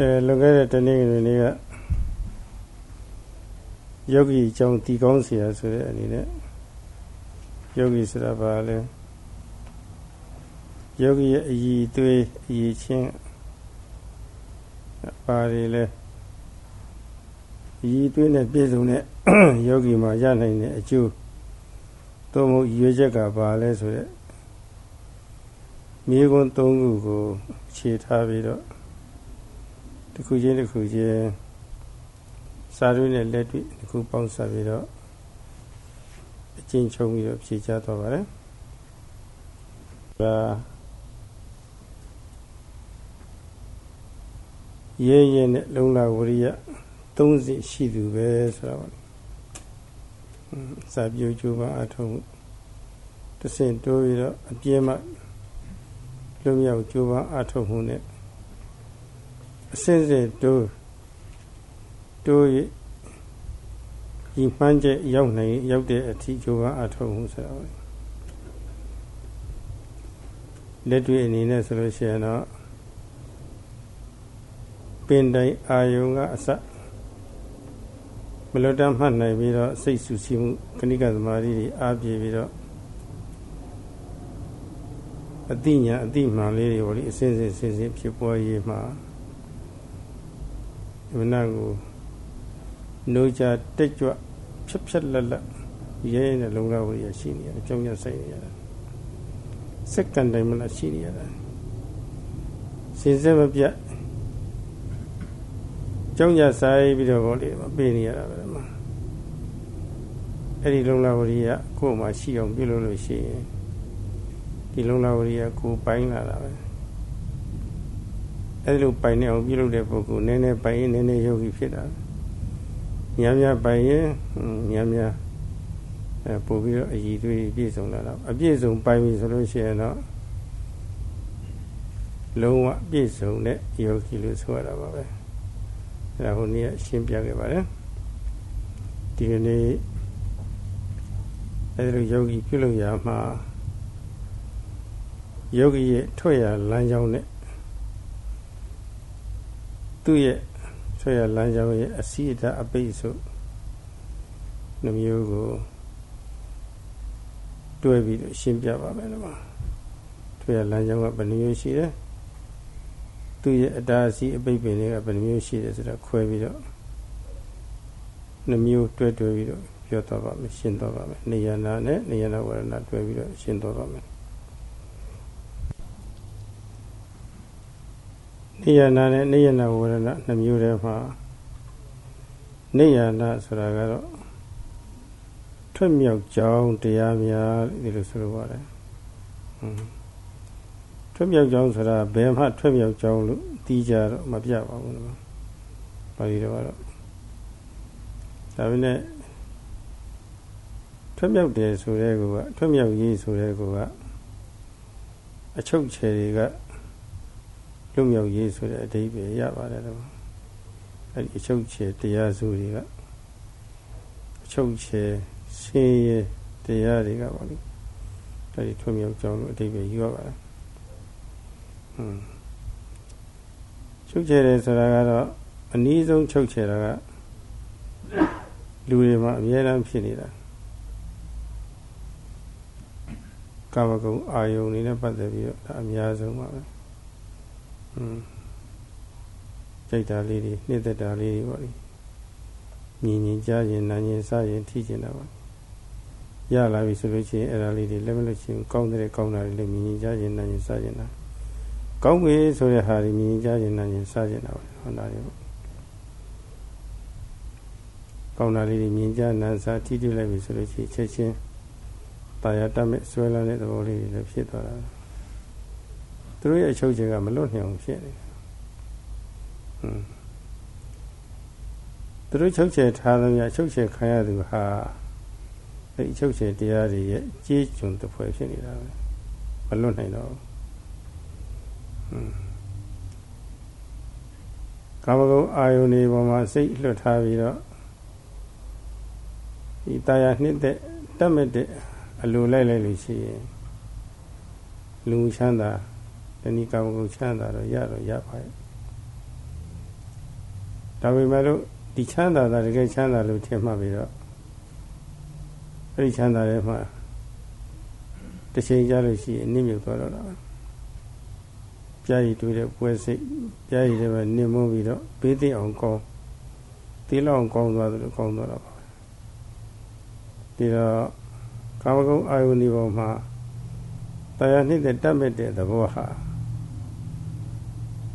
အဲလွန်ခဲ့တဲ့တနေ့ကလေးကယောဂီအကြောင်းတည်ကောင်းစရာဆိုတဲ့အနေနဲ့ယောဂီဆိုတာဘာလဲယောဂီရဲ့အည်သွေးအည်ချင်းပါရီလဲအည်သွေးနဲ့ပြည့်စုံတဲ့ယောဂီမှာရနိုင်တဲ့အကျိုးသို့မဟုတ်ရွေးချက်ကဘာလဲဆိုတဲ့မိဂွန်း၃ခုကိုခြေထားပြီးတော့ တစ်ခုချင်းတစ်ခုချင်းစာရွေးနဲ့လက်တွေ့တစ်ခုပေါင်းစပ်ပြီးတော့အချင်းချုပ်ပြီးတော့ဖြေချသွားပါတယ်ဒါရဲရဲနဲ့လုံလာဝရိယ၃စီရှိသူပဲဆိုတော့စာပြိုကျိုးပါအထုံးတဆင့်တိုးပြီးတော့အပြည့်မှလုံမြောက်ကျိုးပါအထုံးမှုနဲ့ အစစ်စစ်တိုးတိုးဒီမှန်းချက်ရောက်နိုင်ရောက်တဲ့အထီကျိုးပါအထုံးမှုဆိုတော့လက်တွေ့အနေနဲ့ဆိုလို့ရှိရင်တော့ပင်တိုင်းအာယုံကအစမလွတ်တမ်းမှတ်နိုင်ပြီးတော့စိတ်ဆူဆီးမှုခဏိကသမာဓိတွေအားပြေပြီးတော့အတိညာအတိမှန်လေးတွေဟောဒီအစင်းစင်းစင်းစင်းဖြစ်ပေါ်ရေးမှာ မနာကိုနိုးကြတက်ကြွဖြတ်ဖြတ်လက်လက်ရဲရဲနဲ့လုံလောက်ရရှိနေရတယ်ကြောင်းရဆိုင်နေရတယ်စက္ကန့်တိုင်းမလားရှိနေရတယ်စင်စက်မပြတ်ကြောင်းရဆိုင်ပြီးတော့ဟောလေပေးနေရတာပဲမှာအဲ့ဒီလုံလောက်ရကိုယ်မှာရှိအောင်ပြုလုပ်လို့ရှိရင်ဒီလုံလောက်ရကိုပိုင်းလာတာပဲ အဲ့လိုပိုင်နေအောင်ပြုလုပ်တဲ့ပုဂ္ဂိုလ်နည်းနည်းပိုင်ရင်နည်းနည်းယောဂီဖြစ်တာများများပိုင်ရင်များများအဲပို့ပြီးတော့အည်သွေးပြည့်စုံလာတော့အပြည့်စုံပိုင်ပြီဆိုလို့ရှိရင်တော့လုံးဝပြည့်စုံတဲ့ယောဂီလို့ဆိုရတာပါပဲအဲဒါဟိုနေ့ရှင်းပြခဲ့ပါတယ်ဒီကနေ့အဲဒီလိုယောဂီပြုလုပ်ရမှာယောဂီရဲ့ထွက်ရလမ်းကြောင်းနဲ့ သူ့ရဲ့ဆွဲရလမ်းကြောင်းရဲ့အစီအတအပိတ်ဆိုနှမျိုးကိုတွဲပြီးတော့ရှင်းပြပါမယ်လို့ပါဆွဲရလမ်းကြောင်းကဘယ်နှမျိုးရှိတယ်သူ့ရဲ့အတားအစီအပိတ်ပင်တွေကဘယ်နှမျိုးရှိတယ်ဆိုတော့ခွဲပြီးတော့နှမျိုးတွဲတွဲပြီးတော့ပြောတော့ပါမယ်ရှင်းတော့ပါမယ်နေယနာနဲ့နေယနာဝရဏတွဲပြီးတော့ရှင်းတော့ပါမယ် နေယနာနဲ့နေယနာဝရဏနှစ်မျိုးတည်းမှာနေယနာဆိုတာကတော့ထွက်မြောက်ကြောင်းတရားများဒီလိုဆိုလိုပါတယ်။ထွက်မြောက်ကြောင်းဆိုတာဘယ်မှထွက်မြောက်ကြောင်းလို့တီးကြတော့မပြပါဘူးနော်။ပါဠိတော်ကတော့ဒါပေမဲ့ထွက်မြောက်တယ်ဆိုတဲ့ကောထွက်မြောက်ရေးဆိုတဲ့ကောကအချုပ်ချယ်တွေက လွတ်မြောက်ရေးဆိုတဲ့အဓိပ္ပာယ်ရပါတယ်တော့အဲ့ဒီအချုပ်ချယ်တရားစုတွေကအချုပ်ချယ်ရှင်းရတရားတွေကပါလိအဲ့ဒီထွမြောက်ကြောင်းလို့အဓိပ္ပာယ်ယူရပါတယ်ဟွန်းချုပ်ချယ်တယ်ဆိုတာကတော့အနည်းဆုံးချုပ်ချယ်တာကလူတွေမှာအများအားဖြစ်နေတာကာမဂုဏ်အာယုန်နေနဲ့ပတ်သက်ပြီးတော့ဒါအများဆုံးပါပဲ อืมကြိုက်တာလေးတွေနှစ်သက်တာလေးတွေပေါ့လေမြင်မြင်ကြားရင်နားရင်စားရင်ထိကျင်တာပါရလာပြီဆိုလို့ရှိရင်အဲ့ဒါလေးတွေလက်မလို့ရှိရင်ကောင်းတဲ့ကောင်းတာတွေလည်းမြင်မြင်ကြားရင်နားရင်စားရင်တာကောင်းပြီဆိုတဲ့ဟာတွေမြင်မြင်ကြားရင်နားရင်စားရင်တာပါဟောတာတွေပေါ့ကောင်းတာလေးတွေမြင်ကြားနားစားထိတွေ့လိုက်ပြီဆိုလို့ရှိရင်ချက်ချင်းတာယာတတ်မဲ့ဆွဲလာတဲ့သဘောလေးတွေလည်းဖြစ်သွားတာ သူတို့ရဲ့အချုပ်ချယ်ကမလွတ်နိုင်အောင်ဖြစ်နေတယ်ဟွန်းသူတို့ချုပ်ချယ်ထားသမျှချုပ်ချယ်ခံရသူဟာအဲဒီချုပ်ချယ်တရားတွေရဲ့ကြေးကျွန်တစ်ဖွဲ့ဖြစ်နေတာပဲမလွတ်နိုင်တော့ဟွန်းကာမဂုဏ်အာယုန်တွေပေါ်မှာစိတ်လွတ်ထားပြီးတော့ဒီတရားနှစ်သက်တတ်မဲ့တဲ့အလိုလိုက်လိုက်လို့ရှိရင်လူချမ်းသာ တဏိကာမဂုဏ်ချမ်းသာတော့ရတော့ရပါရဲ့ဒါပေမဲ့လို့ဒီချမ်းသာတာတကယ်ချမ်းသာလို့ထင်မှပြီးတော့အဲ့ဒီချမ်းသာတဲ့မှာတစ်ချိန်ကြာလို့ရှိရင်နစ်မြုပ်သွားတော့တာပြားရည်တွေ့တဲ့ပွဲစိတ်ပြားရည်တွေပဲနစ်မုန်းပြီးတော့ဘေးသိအောင်ကောင်းသီးလောက်ကောင်းသွားတယ်လို့ကောင်းသွားတော့ပါဒီတော့ကာမဂုဏ်အာယုန်ဒီပေါ်မှာတရားနှစ်တဲ့တတ်မဲ့တဲ့သဘောဟာ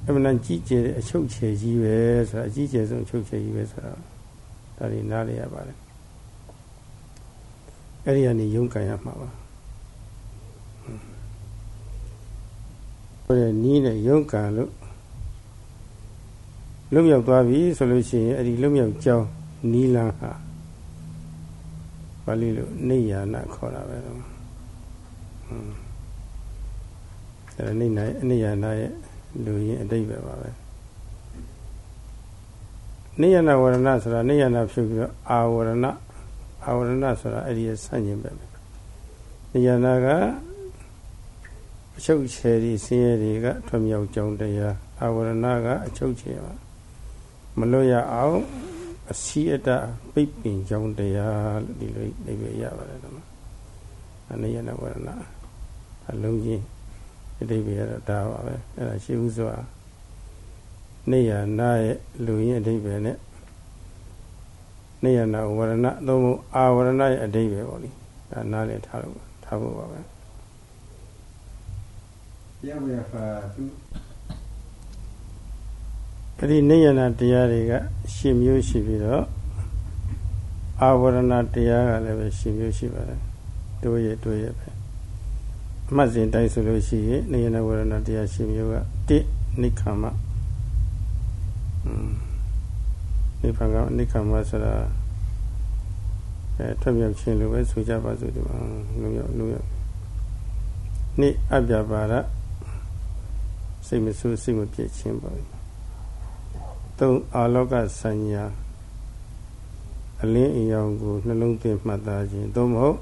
အမှန်ကြီးကျယ်တဲ့အချုပ်ချယ်ကြီးပဲဆိုတာအကြီးကျယ်ဆုံးအချုပ်ချယ်ကြီးပဲဆိုတာဒါတွေနားလည်ရပါတယ်အဲ့ဒီကနေယုံကန်ရမှာပါဟိုနီးနဲ့ယုံကန်လို့လွတ်မြောက်သွားပြီဆိုလို့ရှိရင်အဲ့ဒီလွတ်မြောက်ကြောင်းနီးလန်းဟာပါဠိလိုနေယာနာခေါ်တာပဲတော့ဟွန်းအဲ့ဒါနေနာနေယာနာရဲ့ လူရင်းအတိတ်ပဲပါပဲနေယနာဝရဏဆိုတာနေယနာဖြုတ်ပြီးတော့အာဝရဏအာဝရဏဆိုတာအဲ့ဒီရဲ့ဆန့်ကျင်ပဲနေယနာကအချုပ်ချယ်ဒီဆင်းရဲတွေကထွမြောက်ကြောင်းတရားအာဝရဏကအချုပ်ချယ်ပါမလွတ်ရအောင်အစီအတပိတ်ပင်ကြောင်းတရားလို့ဒီလိုအိဗေရပါတယ်တော့အနေယနာဝရဏအလုံးကြီး အတိပ္ပယ်ကတော့ဒါပါပဲအဲ့ဒါရှိဥစွာနေရနာရဲ့လူရင်းအတိပ္ပယ်နဲ့နေရနာဝရဏသုံးဖို့အာဝရဏရဲ့အတိပ္ပယ်ပေါ့လေဒါနားလည်ထားလို့ထားဖို့ပါပဲတရားဝရဖာသူအဲ့ဒီနေရနာတရားတွေကရှင်မျိုးရှိပြီးတော့အာဝရဏတရားကလည်းပဲရှင်မျိုးရှိပါတယ်တို့ရဲ့တို့ရဲ့ပဲ အမှတ်စဉ်တိုင်းဆိုလို့ရှိရင်နေရဏဝရဏတရားရှင်မျိုးက1နိခမ္မနိဖန်ကနိခမ္မဆိုတာအဲထွက်မြောက်ခြင်းလို့ပဲဆိုကြပါစို့ဒီမှာလူရောက်လူရောက်နိအပြပါရစိတ်မဆိုးစိတ်မပြည့်ခြင်းပါသုံးအာလောကဆညာအလင်းအယောင်ကိုနှလုံးသွင်းမှတ်သားခြင်းသို့မဟုတ်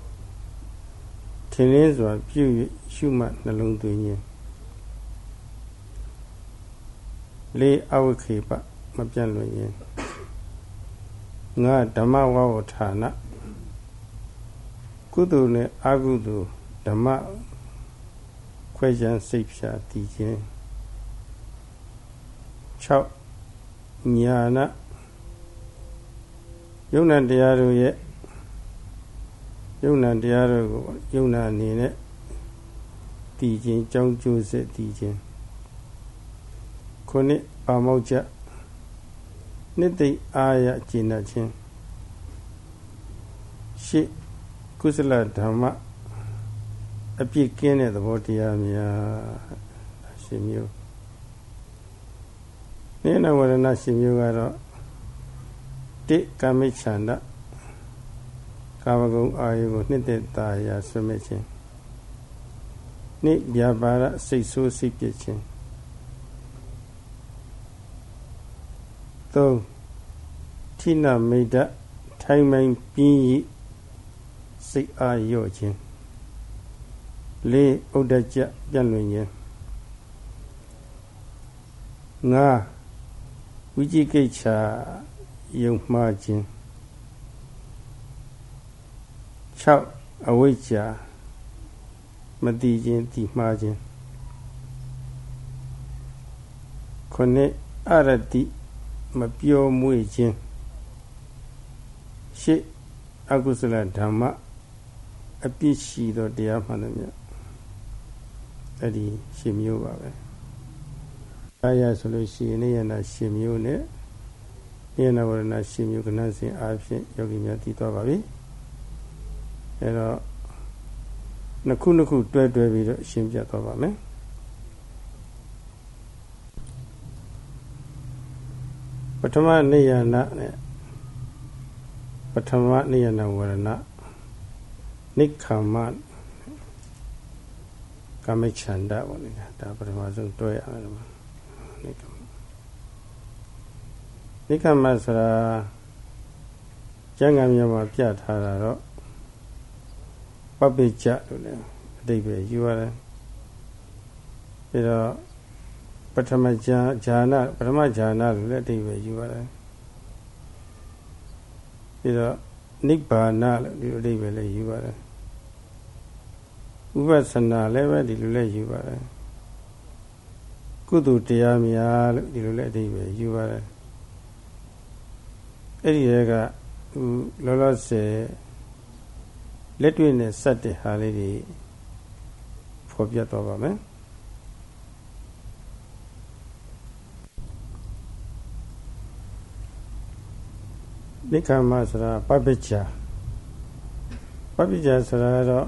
ထင်းလင်းစွာပြု၍ရှုမှတ်နှလုံးသွင်းခြင်းလေးအဝိခေပမပြတ်လွင်ခြင်းငါဓမ္မဝဝဌာနကုသိုလ်နဲ့အကုသိုလ်ဓမ္မခွဲခြားစိတ်ဖြာတည်ခြင်း6ညာနာယုံနာတရားတို့ရဲ့ ယုံနာတရားတို့ကိုယုံနာအနေနဲ့တည်ခြင်းကြောင်းကျိုးစစ်တည်ခြင်းခုနှစ်ပါမောက်ချက်နှစ်သိအာရကျင့်တတ်ခြင်းရှစ်ကုသလဓမ္မအပြည့်ကင်းတဲ့သဘောတရားများရှင်မျိုးနိနဝရဏရှင်မျိုးကတော့တိကမိချန္ဒ ကာမဂုဏ်အာယုကိုနှစ်သက်သာရာဆွမဲ့ခြင်းနိဗျာပါရစိတ်ဆိုးစိတ်ပြည့်ခြင်းသုံးထိနာမိတ်ဒထိုင်မိုင်ပြင်းဤစိတ်အာရော့ခြင်းလေးဥဒ္ဒကြပြန့်လွင်ခြင်းငါဝိจิကိစ္ဆာယုံမှားခြင်း 6အဝိဇ္ဇာမတိခြင်းတိမှားခြင်းခုနှစ်အရတိမပြောမွေ့ခြင်းရှစ်အကုသလဓမ္မအပြစ်ရှိသောတရားမှန်တယ်မြတ်အဲ့ဒီရှင်မျိုးပါပဲအားရဆိုလို့ရှိရင်နေရနာရှင်မျိုးနဲ့နေရနာဝရဏရှင်မျိုးကဏ္ဍစဉ်အားဖြင့်ယောဂီများတည်သွားပါပြီ အဲတော့နှစ်ခုနှစ်ခုတွဲတွဲပြီးတော့ရှင်းပြသွားပါမယ်ပထမနေယနာနဲ့ပထမနေယနာဝရဏနိခမကမိချန္ဒပေါ့လေဒါပထမဆုံးတွဲရမယ်နိခမနိခမဆိုတာကျမ်းဂန်မြတ်မှာပြထားတာတော့ ပပိကြလို့လည်းအတိတ်ပဲယူရတယ်ပြီးတော့ပထမဇာဇာနာပထမဇာနာလို့လည်းအတိတ်ပဲယူရတယ်ပြီးတော့နိဗ္ဗာန်လို့ဒီလိုအဓိပ္ပာယ်လေးယူပါတယ်ဥပဿနာလည်းပဲဒီလိုလည်းယူပါတယ်ကုသိုလ်တရားများလို့ဒီလိုလည်းအဓိပ္ပာယ်ယူပါတယ်အဲ့ဒီရဲ့ကလောလောဆယ် လက်တွေ့နဲ့စက်တဲ့ဟာလေးတွေဖော်ပြတော့ပါမယ်နိခမဆိုတာပပိချာပပိချာဆိုတာတော့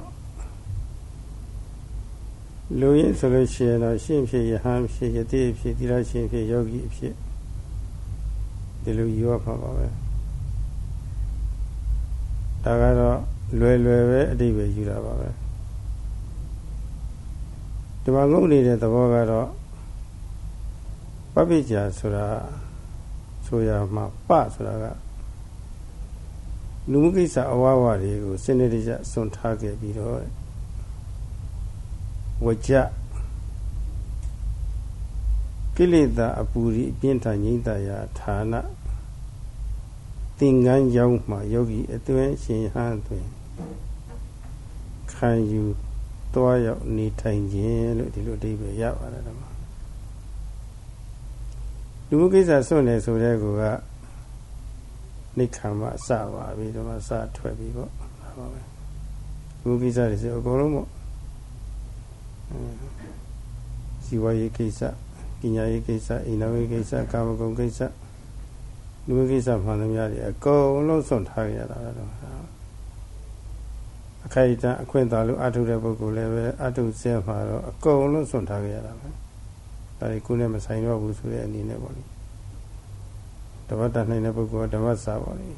လူရင်းဆိုလို့ရှိရင်တော့ရှင်းဖြစ်ယဟန်ဖြစ်ယတိဖြစ်သီလရှင်ဖြစ်ယောဂီဖြစ်ဒီလိုယူရမှာပါပဲဒါကတော့ လွယ်လွယ်ပဲအတိပဲယူတာပါပဲဒီမှာငုံနေတဲ့သဘောကတော့ပပိချာဆိုတာဆိုရမှာပဆိုတာကလူမှုကိစ္စအဝါဝတွေကိုစနစ်တကျစွန့်ထားခဲ့ပြီးတော့ဝကြကိလေသာအပူရီအပြင်းထန်ငြိမ့်တာရာဌာန သင်္ကန်းကြောင်းမှာယောဂီအတွင်းရှင်ဟန်တွင်ခံယူတွားရောက်နေထိုင်ခြင်းလို့ဒီလိုအဓိပ္ပာယ်ရပါတယ်ဓမ္မလူမှုကိစ္စစွန့်နေဆိုတဲ့ကောကနိခံမအစပါပြီဒီမှာစထွက်ပြီပေါ့ဒါပါပဲလူကိစ္စတွေဆိုအကုန်လုံးပေါ့စီဝါရေးကိစ္စပညာရေးကိစ္စအိမ်တော်ရေးကိစ္စကာမဂုဏ်ကိစ္စ လူကိစ္စမှန်သမျှတွေအကုန်လုံးစွန့်ထားရတာတော့အခိုက်အတန့်အခွင့်သာလို့အထုတဲ့ပုဂ္ဂိုလ်လည်းပဲအထုဆဲမှာတော့အကုန်လုံးစွန့်ထားရတာပဲဒါဒီကိုယ်နဲ့မဆိုင်တော့ဘူးဆိုတဲ့အနေနဲ့ပေါ့လေတပတ်တန်နိုင်တဲ့ပုဂ္ဂိုလ်ကဓမ္မစာပါလေ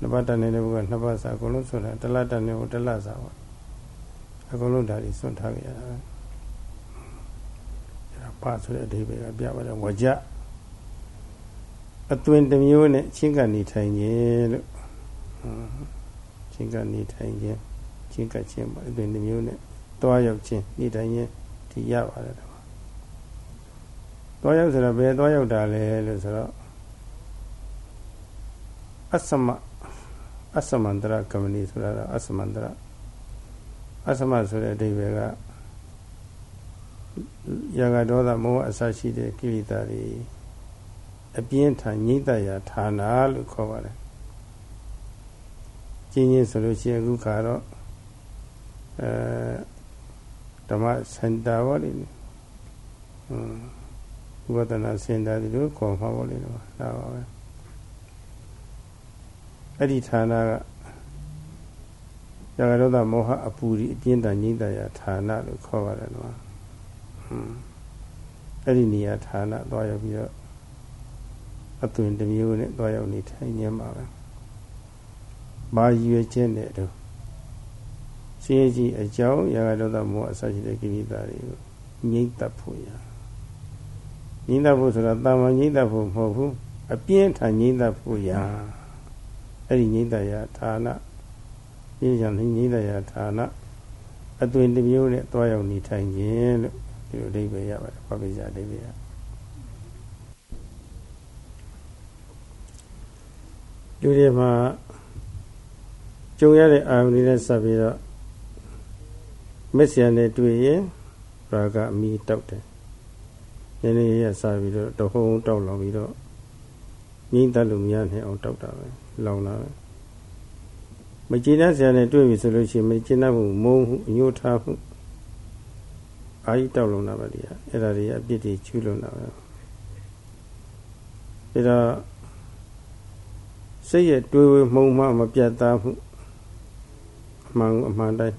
နှစ်ပတ်တန်နိုင်တဲ့ပုဂ္ဂိုလ်ကနှစ်ပတ်စာအကုန်လုံးစွန့်ထားတလတ်တန်တဲ့ပုဂ္ဂိုလ်တလတ်စာပါအကုန်လုံးဒါတွေစွန့်ထားကြရတာပဲအဲဒါပါဆိုတဲ့အဓိပ္ပာယ်ကပြပါတယ်ဝကြ အသွင်တစ်မျိုးနဲ့ချင်းကနေထိုင်ခြင်းလို့ချင်းကနေထိုင်ခြင်းချင်းကချင်းပါအသွင်တစ်မျိုးနဲ့တွားရောက်ခြင်းနေထိုင်ခြင်းဒီရပါတယ်တော့တွားရောက်ဆိုတော့ဘယ်တွားရောက်တာလဲလို့ဆိုတော့အသမအသမန္တရကမဏီဆိုတာအသမန္တရအသမဆိုတဲ့အဓိပ္ပာယ်ကယာဂဒေါသမောဟအစရှိတဲ့ကိလေသာတွေ အပြင်းထန်ညှိတရာဌာနလို့ခေါ်ပါတယ်ကျင်းချင်းဆိုလို့ရှိရင်အခုခါတော့အဲဓမ္မစင်တာပါလိမ့်ဟွန်းဝဒနာစင်တာဒီလိုခေါ်မှာပါလိမ့်တော့ဒါပါပဲအဲ့ဒီဌာနကရာဂဒေါသမောဟအပူဒီအပြင်းထန်ငြိမ့်တရာဌာနလို့ခေါ်ပါတယ်နော်ဟွန်းအဲ့ဒီနေရာဌာနသွားရောက်ပြီးတော့ အသွင်တစ်မျိုးနဲ့သွားရောက်နေထိုင်ခြင်းပါပဲ။ဘာရွယ်ချက်နဲ့တော့ရှင်းကြီးအကြောင်းရာဂဒေါသမောဟအစရှိတဲ့ကိလေသာတွေကိုငြိမ့်သက်ဖို့ရ။ငြိမ့်သက်ဖို့ဆိုတာတာမန်ငြိမ့်သက်ဖို့မဟုတ်ဘူး။အပြင်းထန်ငြိမ့်သက်ဖို့ရ။အဲ့ဒီငိမ့်တရာဌာနပြင်းကြငိမ့်တရာဌာနအသွင်တစ်မျိုးနဲ့တွားရောက်နေထိုင်ခြင်းလို့ဒီလိုအဓိပ္ပာယ်ရပါတယ်ပပိစ္ဆာအဓိပ္ပာယ် လူတွေမှာကြုံရတဲ့အာရုံတွေနဲ့ဆက်ပြီးတော့မက်ဆီယန်နဲ့တွေ့ရင်ရာဂအမိတောက်တယ်။နည်းနည်းရစပြီးတော့တဟုံးတောက်လောင်ပြီးတော့ငိမ့်တတ်လို့မရနိုင်အောင်တောက်တာပဲ။လောင်လာပဲမကျေနပ်စရာနဲ့တွေ့ပြီဆိုလို့ရှိရင်မကျေနပ်မှုမုန်းမှုအညှို့ထားမှုအာကြီးတောက်လုံးတာပဲဒီကအဲ့ဒါတွေအပြစ်တွေကျူးလွန်တာပဲဒါတော့ စိတ်ရဲ့တွေးဝေမှုံမှမပြတ်သားမှုအမှန်အမှန်တိုင်း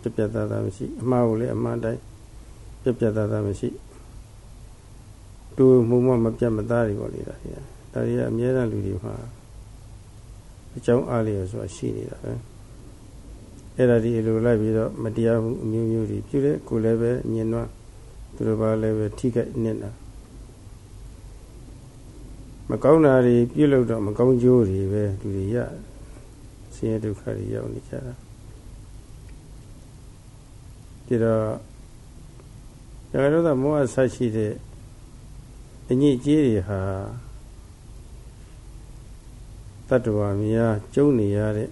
ပြပြသားသားမရှိအမှားကိုလည်းအမှန်တိုင်းပြပြသားသားမရှိတွေးမှုမှမပြတ်မသားတွေပေါ့လေဒါတွေဒါတွေကအများအားလူတွေမှာအကြောင်းအားလျော်ဆိုတာရှိနေတာပဲအဲ့ဒါဒီလိုလိုက်ပြီးတော့မတရားမှုအမျိုးမျိုးတွေပြုတဲ့ကိုလည်းပဲညင်နွားသူတို့ဘာလည်းပဲထိခိုက်နေတာ မကောင်းတာတွေပြုလုပ်တော့မကောင်းကျိုးတွေပဲလူတွေရဆင်းရဲဒုက္ခတွေရောက်နေကြတာဒီတော့ဒါကတော့မောဟဆက်ရှိတဲ့အညစ်အကြေးတွေဟာတတ္တဝါများကျုံနေရတဲ့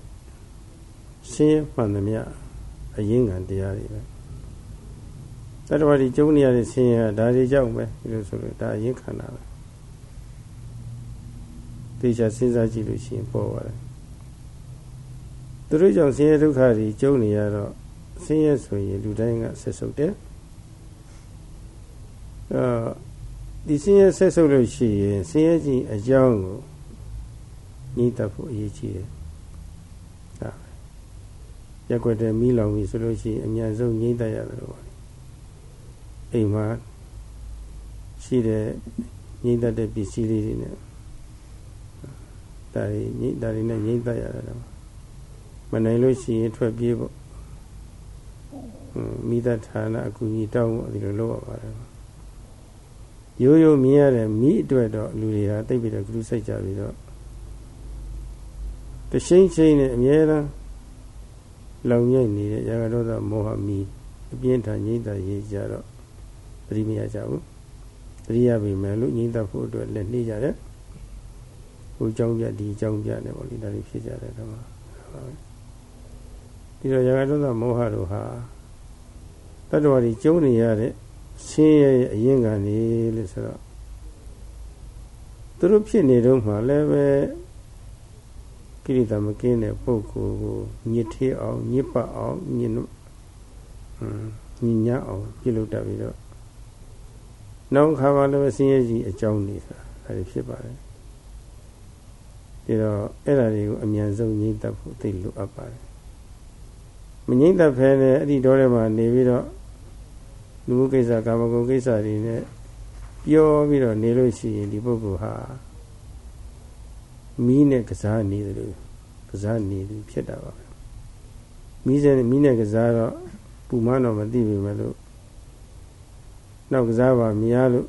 ဆင်းရဲမှန်သမျှအရင်းခံတရားတွေပဲတတ္တဝါတွေကျုံနေရတဲ့ဆင်းရဲဒါတွေကြောင့်ပဲဒီလိုဆိုလို့ဒါအရင်းခံတာပဲ သေချာစဉ်းစားကြည့်လို့ရှိရင်ပေါ်ပါတယ်သူတို့ကြောင့်ဆင်းရဲဒုက္ခတွေကျုံနေရတော့ဆင်းရဲဆိုရင်လူတိုင်းကဆက်ဆုပ်တယ်အဲဒီဆင်းရဲဆက်ဆုပ်လို့ရှိရင်ဆင်းရဲခြင်းအကြောင်းကိုညှိတတ်ဖို့အရေးကြီးတယ်ဒါရက်ွက်တဲ့မိလောင်ပြီဆိုလို့ရှိရင်အမြန်ဆုံးညှိတတ်ရတယ်လို့ပါအိမ်မှာရှိတဲ့ညှိတတ်တဲ့ပစ္စည်းလေးတွေနဲ့ ဒါတွေညှိဒါတွေနဲ့ညှိတတ်ရတယ်တော့မနိုင်လို့ရှိရင်ထွက်ပြေးဖို့မိသက်ဌာနအကူကြီးတောင်းဖို့ဒီလိုလုပ်ရပါတယ်ရိုးရိုးမြင်ရတဲ့မိအတွက်တော့လူတွေဟာတိတ်ပြီးတော့ကုစိတ်ကြပြီးတော့တရှိန်ရှိန်နဲ့အမြဲတမ်းလောင်မြိုက်နေတဲ့ရာဂဒေါသမောဟမီအပြင်းထန်ငြိမ့်သက်ရေးကြတော့သတိမရကြဘူးသတိရပြီမယ်လို့ငြိမ့်သက်ဖို့အတွက်လက်နှိကြတယ် ဟိုကြောင်းပြဒီကြောင်းပြနေပေါ့လေဒါတွေဖြစ်ကြတယ်တော့ဒီတော့ရာဂဒေါသမောဟတို့ဟာတတ္တဝါတွေကျုံနေရတဲ့ဆင်းရဲရဲ့အရင်ကနေလို့ဆိုတော့သူတို့ဖြစ်နေတော့မှလည်းပဲကိရိတာမကင်းတဲ့ပုဂ္ဂိုလ်ကိုညစ်ထေးအောင်ညစ်ပတ်အောင်ညင်ညင်ညအောင်ပြုလုပ်တတ်ပြီးတော့နောက်ခါမှလည်းဆင်းရဲကြီးအကြောင်းနေဆိုတာအဲဒီဖြစ်ပါတယ် ဒီတော့အဲ့ဒါတွေကိုအမြန်ဆုံးငြိမ့်တတ်ဖို့သိလိုအပ်ပါတယ်မငြိမ့်တတ်ဖဲနဲ့အဲ့ဒီတော့ထဲမှာနေပြီးတော့လူမှုကိစ္စကာမဂုဏ်ကိစ္စတွေနဲ့ပြောပြီးတော့နေလို့ရှိရင်ဒီပုဂ္ဂိုလ်ဟာမီးနဲ့ကစားနေတယ်လို့ကစားနေသူဖြစ်တာပါပဲမီးစဲမီးနဲ့ကစားတော့ပူမတော့မသိပေမဲ့လို့နောက်ကစားပါမရလို့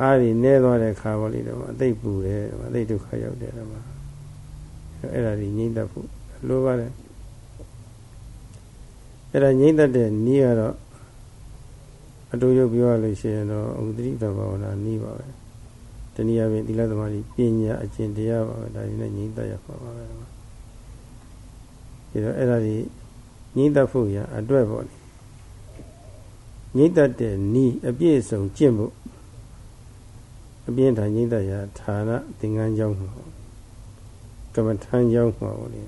အားတွေနဲသွားတဲ့ခါပေါ်လေးတော့အသိပူတယ်အသိဒုက္ခရောက်တယ်တော့အဲ့ဒါကြီးငြိမ့်တတ်ဖို့လိုပါတယ်အဲ့ဒါငြိမ့်တတ်တဲ့နည်းကတော့အတူရုပ်ပြောရလို့ရှိရင်တော့ဥဒိတဘာဝနာနီးပါပဲတနည်းအားဖြင့်သီလသမာဓိပညာအကျင့်တရားပါပဲဒါတွေနဲ့ငြိမ့်သက်ရပါပါပဲဒီတော့အဲ့ဒါကြီးငြိမ့်သက်ဖို့ရအတွက်ပေါ့လေငြိမ့်သက်တဲ့နီးအပြည့်စုံကျင့်ဖို့ အပြင်းထန်ငြိမ့်သက်ရဌာနသင်္ကန်းကျောင်းမှာကမ္မထမ်းကျောင်းမှာပေါ့လေ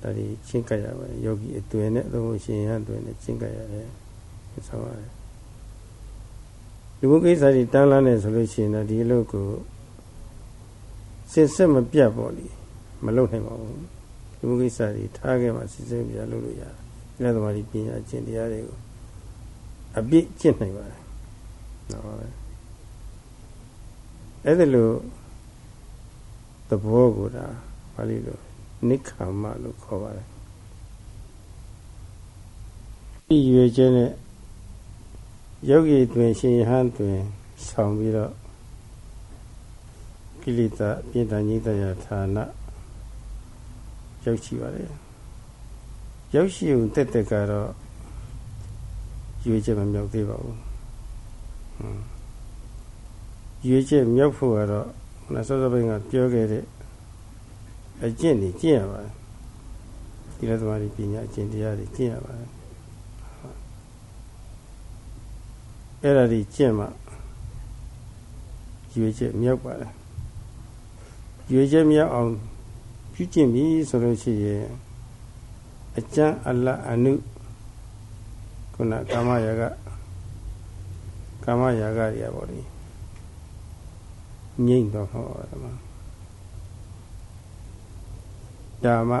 ဒါဒီချင်းကပ်ရပါတယ်ယောဂီအသွင်နဲ့သုံးရှင်ရအသွင်နဲ့ချင်းကပ်ရတယ်ဆောင်းရတယ်လူမှုကိစ္စတွေတန်းလန်းနေဆိုလို့ရှိရင်တော့ဒီအလုပ်ကိုစစ်စစ်မပြတ်ပေါ့လေမလုပ်နိုင်ပါဘူးလူမှုကိစ္စတွေထားခဲ့မှစစ်စစ်ပြလုပ်လို့ရတယ်။ဉာဏ်သမားပညာကျင့်တရားတွေကိုအပြည့်ကျင့်နိုင်ပါတယ်။ဟုတ်ပါပဲ။ အဲ့ဒါလို့သဘောကိုဒါပါဠိလိုနိခမ္မလို့ခေါ်ပါတယ်။ဒီရွေခြင်းနဲ့ယောဂီတွင်ရှင်ဟန်တွင်ဆောင်ပြီးတော့ကိလေသာပြင်းထန်ကြီးတရားဌာနရောက်ရှိပါတယ်ရောက်ရှိုံတက်တက်ကတော့ရွေချက်မမြောက်သေးပါဘူး ရွေချက်မြောက်ဖို့ကတော့နတ်စောစောပိုင်းကပြောခဲ့တဲ့အကျင့်တွေကျင့်ရပါတယ်ဒီလိုသမားတွေပညာအကျင့်တရားတွေကျင့်ရပါတယ်အဲ့ဒါကြီးကျင့်မှရွေချက်မြောက်ပါလားရွေချက်မြောက်အောင်ပြုကျင့်ပြီဆိုလို့ရှိရင်အကျမ်းအလအနုခုနကာမရာဂကာမရာဂတွေပေါ့လေ ငြိမ့်တော့ဟောတယ်မှာဒါမှ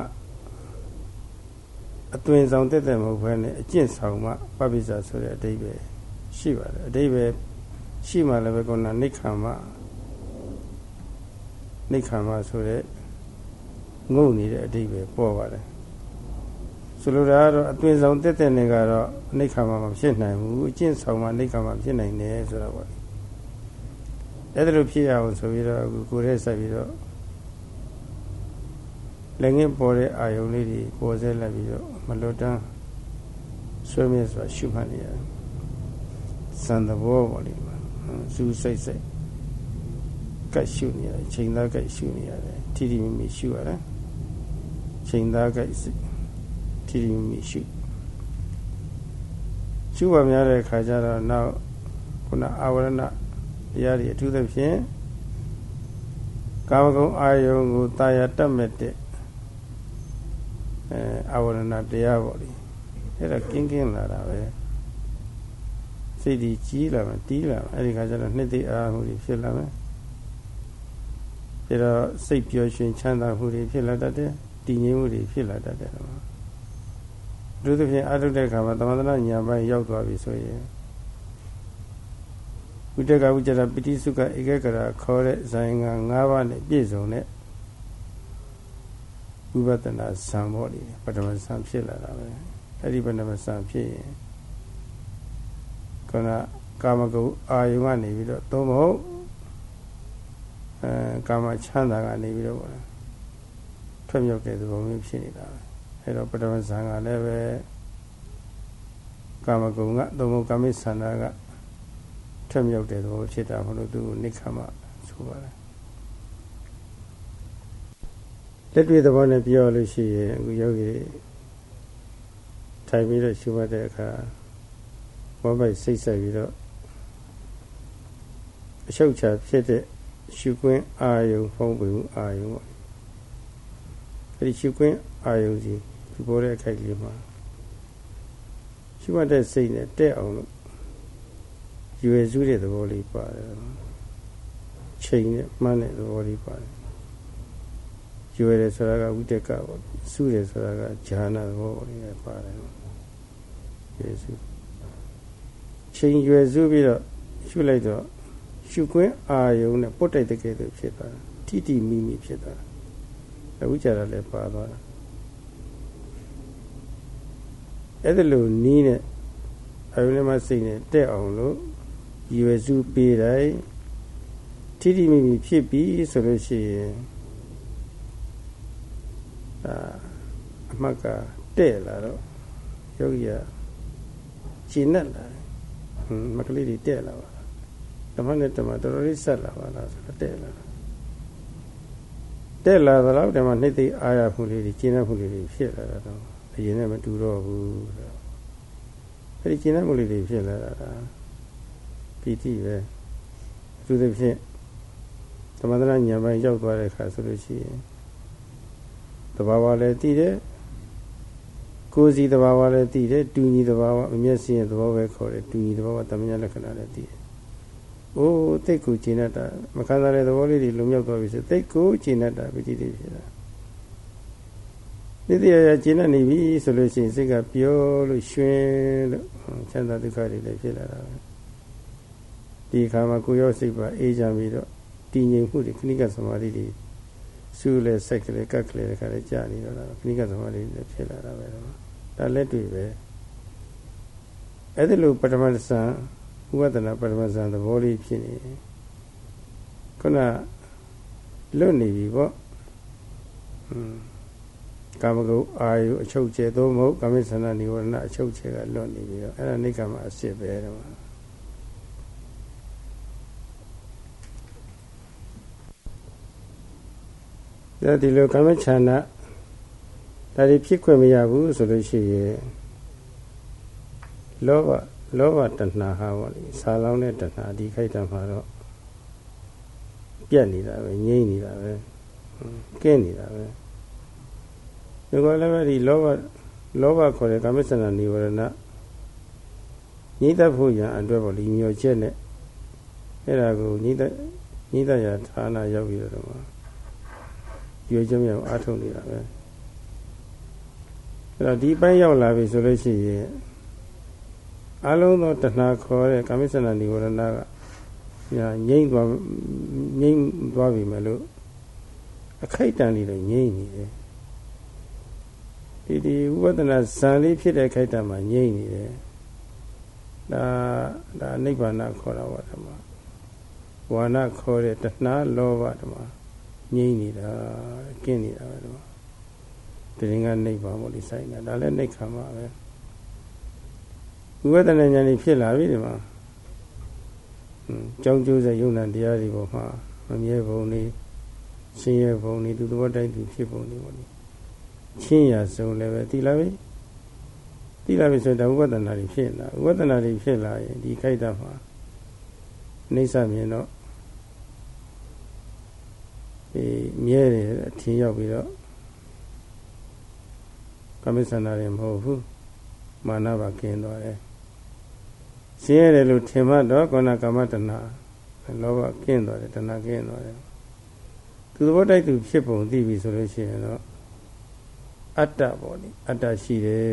အသွင်ဆောင်တက်တဲ့မဟုတ်ဘဲနဲ့အကျင့်ဆောင်မှပပိစ္ဆာဆိုတဲ့အဓိပ္ပာယ်ရှိပါတယ်အတိဘယ်ရှိမှလည်းပဲကောနာနိခမ္မနိခမ္မဆိုတဲ့ငုံနေတဲ့အတိဘယ်ပေါ်ပါတယ်ဆိုလိုတာကတော့အသွင်ဆောင်တက်တဲ့နေကတော့နိခမ္မမဖြစ်နိုင်ဘူးအကျင့်ဆောင်မှနိခမ္မဖြစ်နိုင်တယ်ဆိုတော့ပေါ့ အဲ့ဒါလိုဖြစ်ရအောင်ဆိုပြီးတော့အခုကိုယ်ရဲ့ဆက်ပြီးတော့လည်းငင်းပေါ်တဲ့အာယုံလေးတွေပေါ်ဆဲလိုက်ပြီးတော့မလွတ်တမ်းဆွေးမြဲစွာရှုမှတ်နေရတယ်စံသဘောပေါ့လေစူးစိတ်စိတ်ကကတ်ရှုနေရတယ်ချိန်သားကတ်ရှုနေရတယ်ထိထိမိမိရှုရတယ်ချိန်သားကတ်ထိထိမိမိရှုရှုပါများတဲ့အခါကျတော့နောက်ခုနအာဝရဏ တရားတွေအထူးသဖြင့်ကာမဂုဏ်အာယုံကိုတာယာတတ်မဲ့တဲ့အဲအာဝရဏတရားပေါ့လေအဲ့ဒါကင်းကင်းလာတာပဲစိတ်ကြီးကြီးလာမယ်တီးလာမယ်အဲ့ဒီခါကျတော့နှစ်သိအားမှုတွေဖြစ်လာမယ်ပြီးတော့စိတ်ပျော်ရွှင်ချမ်းသာမှုတွေဖြစ်လာတတ်တယ်တည်ငြိမ်မှုတွေဖြစ်လာတတ်တယ်တော့ဒုသဖြင့်အထုတဲ့ခါမှာသမန္တနာညာပိုင်းရောက်သွားပြီဆိုရင် ဝိတကဝိจရပိတိစုကဧကကရာခေါ်တဲ့ဇာယင်က၅ပါးနဲ့ပြည့်စုံတဲ့ဝိပဿနာဇံဘောတွေပထမဇံဖြစ်လာတာပဲအဲ့ဒီပထမဇံဖြစ်ရင်ခုနကာမဂုဏ်အာယုံကနေပြီးတော့သုံးမဟုတ်အဲကာမချမ်းသာကနေပြီးတော့ထွက်မြောက်တဲ့သဘောမျိုးဖြစ်နေတာပဲအဲ့တော့ပထမဇံကလည်းပဲကာမဂုဏ်ကသုံးမဟုတ်ကာမိဆန္ဒက ထွက်မြောက်တဲ့သဘောဖြစ်တာမလို့သူနိခမဆိုပါတယ်လက်တွေ့သဘောနဲ့ပြောလို့ရှိရင်အခုယောဂီထိုင်ပြီးတော့ရှုမှတ်တဲ့အခါဝမ်းပိုက်စိတ်ဆက်ပြီးတော့အရှုပ်ချဖြစ်တဲ့ရှုခွင်းအာယုံဖုံးပွေမှုအာယုံပေါ့အဲဒီရှုခွင်းအာယုံစီဒီပေါ်တဲ့အခိုက်ကလေးမှာရှုမှတ်တဲ့စိတ်နဲ့တက်အောင်လို့ ရွယ်စုတဲ့သဘောလေးပါတယ်ချိန်နဲ့မှန်းတဲ့သဘောလေးပါတယ်ရွယ်တယ်ဆိုတာကဝိတက်ကပေါ့စုတယ်ဆိုတာကဈာနာသဘောလေးပါတယ်ရွယ်စုချိန်ရွယ်စုပြီးတော့ရှုလိုက်တော့ရှုခွင်းအာယုံနဲ့ပုတ်တိုက်တဲ့ကဲ့သို့ဖြစ်သွားတာတိတိမိမိဖြစ်သွားတာအခုကြတာလည်းပါသွားတာအဲ့ဒါလိုနီးနဲ့အယုံနဲ့မစိတ်နဲ့တက်အောင်လို့ ရွယ်စုပေးတိုင်းထိတိမိမိဖြစ်ပြီဆိုလို့ရှိရင်အာအမှတ်ကတဲ့လာတော့ယောဂီကရှင်းနဲ့လာဟွန်းမကလေးတွေတဲ့လာပါဓမ္မနဲ့ဓမ္မတော်တော်လေးဆက်လာပါလားဆိုတော့တဲ့လာတဲ့လာတော့ဓမ္မနှိမ့်သိအာရမှုလေးတွေကျင်းတဲ့မှုလေးတွေဖြစ်လာတော့အရင်နဲ့မတူတော့ဘူးအဲဒီကျင်းတဲ့မှုလေးတွေဖြစ်လာတာ ပီတိပဲသူသဖြင့်သမန္တနာညာပိုင်းရောက်သွားတဲ့အခါဆိုလို့ရှိရင်တဘာဝလည်းတည်တယ်ကိုယ်စီတဘာဝလည်းတည်တယ်တူညီတဘာဝအမျက်စင်းရဲ့သဘောပဲခေါ်တယ်တူညီတဘာဝတမညာလက္ခဏာလည်းတည်တယ်။အိုးတိတ်ကိုကျင်တတ်တာမခံစားတဲ့သဘောလေးတွေလုံမြောက်သွားပြီဆိုတိတ်ကိုကျင်တတ်တာပတိတိဖြစ်တာ။နိတိယယကျင်တတ်နေပြီဆိုလို့ရှိရင်စိတ်ကပျော်လို့ရွှင်လို့ချမ်းသာဒုက္ခတွေလည်းဖြစ်လာတာပဲ။ ဒီအခါမှာကိုရောစိတ်ပါအေးချမ်းပြီးတော့တည်ငြိမ်မှုတွေခဏိကသမာဓိတွေစူးလဲဆက်ကလေးကက်ကလေးတခါလေးကြာနေတော့ခဏိကသမာဓိတွေဖြစ်လာတာပဲတော့ဒါလက်တွေ့ပဲအဲ့ဒီလိုပထမဆံဥပဒနာပထမဆံသဘောလေးဖြစ်နေခုနလွတ်နေပြီပေါ့อืมကာမဂုဏ်အာယုအချုပ်ကျဲသို့မဟုတ်ကာမိသနာនិဝရဏအချုပ်ကျဲကလွတ်နေပြီတော့အဲ့ဒါနိကမအစစ်ပဲတော့ ဒါဒီလိုကာမချန္ဒဒါတွေဖြစ်ခွင့်မရဘူးဆိုလို့ရှိရင်လောဘလောဘတဏှာဟာပေါ့လေဆာလောင်းတဲ့တဏှာဒီခိုက်တံမှာတော့ပြက်နေတာပဲငြိမ့်နေတာပဲကင်းနေတာပဲဒီကောလည်းပဲဒီလောဘလောဘခေါ်တဲ့ကာမစန္ဒနိဝရဏညိတဖို့ရန်အတွက်ပေါ့ဒီမျောချက်နဲ့အဲ့ဒါကိုညိတညိတရာဌာနရောက်ပြီးတော့ ရွေးချမြောက်အားထုတ်နေတာပဲအဲ့တော့ဒီပိုင်းရောက်လာပြီဆိုလို့ရှိရင်အလုံးသောတဏှာခေါ်တဲ့ကာမိစနာនិဝရဏကညာငိမ့်သွားငိမ့်သွားပြီမလို့အခိုက်တန်လေးတော့ငိမ့်နေတယ်ဒီဒီဝိပဿနာဇံလေးဖြစ်တဲ့ခိုက်တန်မှာငိမ့်နေတယ်ဒါဒါနိဗ္ဗာန်ခေါ်တာပါဓမ္မဝါဏခေါ်တဲ့တဏှာလောဘဓမ္မ ငြိမ့်နေတာကင်းနေတာပဲတော့တရင်ကနှိပ်ပါမို့လိဆိုင်တာဒါလည်းနှိပ်ခံပါပဲဝိပဿနာဉာဏ်ကြီးဖြစ်လာပြီဒီမှာကြောင်းကျိုးစေယုံနာတရားတွေပေါ်မှာမမြဲပုံနေရှင်ရဲ့ပုံနေသူသဘောတိုင်းသူဖြစ်ပုံနေပေါ့လေချင်းရဆုံးလည်းပဲသိလားပဲသိလားပြီဆိုတော့ဥပဒနာတွေဖြစ်လာဥပဒနာတွေဖြစ်လာရင်ဒီခိုက်တာမှာအိဋ္ဌမြင်တော့ ဒီမြဲတယ်အထင်ရောက်ပြီးတော့ကမိစ္ဆန္ဒတွေမဟုတ်ဘူးမာနပါကင်းသွားတယ်ရှင်းရတယ်လို့ထင်မှတော့ကောဏကမ္မတဏလောဘကင်းသွားတယ်တဏကင်းသွားတယ်သူသဘောတိုက်သူဖြစ်ပုံသိပြီဆိုလို့ရှိရင်တော့အတ္တပေါ့လေအတ္တရှိတယ်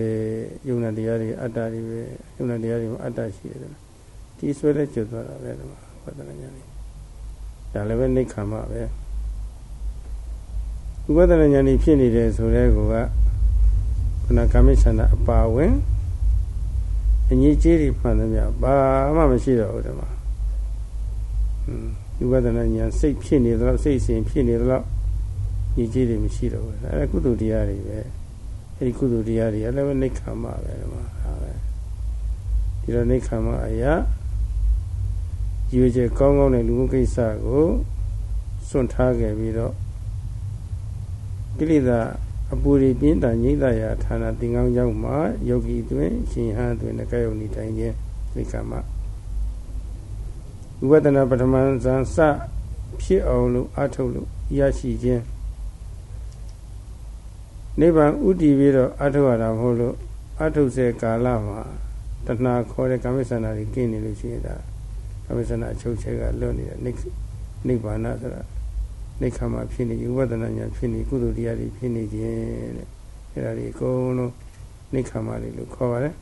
ယုံနာတရားတွေအတ္တတွေပဲယုံနာတရားတွေမှာအတ္တရှိတယ်ဒီဆွဲလဲကျွတ်သွားတာပဲဒီမှာဝဒနာညာလေးဒါလည်းပဲနိခမ္မပဲ ဥပဒနာညာလေးဖြစ်နေတယ်ဆိုတဲ့ကောကခဏကာမိဆန္ဒအပါဝင်အညီကြီးတွေမှန်သမျှဘာမှမရှိတော့ဘူးဒီမှာဥပဒနာညာစိတ်ဖြစ်နေတော့စိတ်စဉ်ဖြစ်နေတော့ညီကြီးတွေမရှိတော့ဘူးအဲကုသိုလ်တရားတွေပဲအဲဒီကုသိုလ်တရားတွေကလည်းနိခမ္မပဲဒီမှာဟာပဲဒီတော့နိခမ္မအရာရွေချေကောင်းကောင်းတဲ့လူမှုကိစ္စကိုစွန့်ထားခဲ့ပြီးတော့ ကိလေသာအပူရိပြင်းတာငိမ့်တာရာဌာနသင်္ကန်းကျောင်းမှာယောဂီတွင်ရှင်ဟန်တွင်ကဲယုန်ဤတိုင်းခြင်းနိခမဝိပဿနာပထမဇန်စဖြစ်အောင်လို့အထုတ်လို့ရရှိခြင်းနိဗ္ဗာန်ဥတည်ပြီးတော့အထုတ်ရတာမဟုတ်လို့အထုတ်စေကာလမှာတဏှာခေါ်တဲ့ကာမိသနာတွေကင်းနေလို့ရှိရင်ဒါကာမိသနာအချုပ်ချက်ကလွတ်နေတဲ့နိဗ္ဗာန်ဆိုတာ နိခမဖြစ်နေဝိပဿနာဉာဏ်ဖြစ်နေကုသိုလ်တရားတွေဖြစ်နေခြင်းတဲ့အဲ့ဒါတွေအကုန်လုံးနိခမတွေလို့ခေါ်ပါတယ်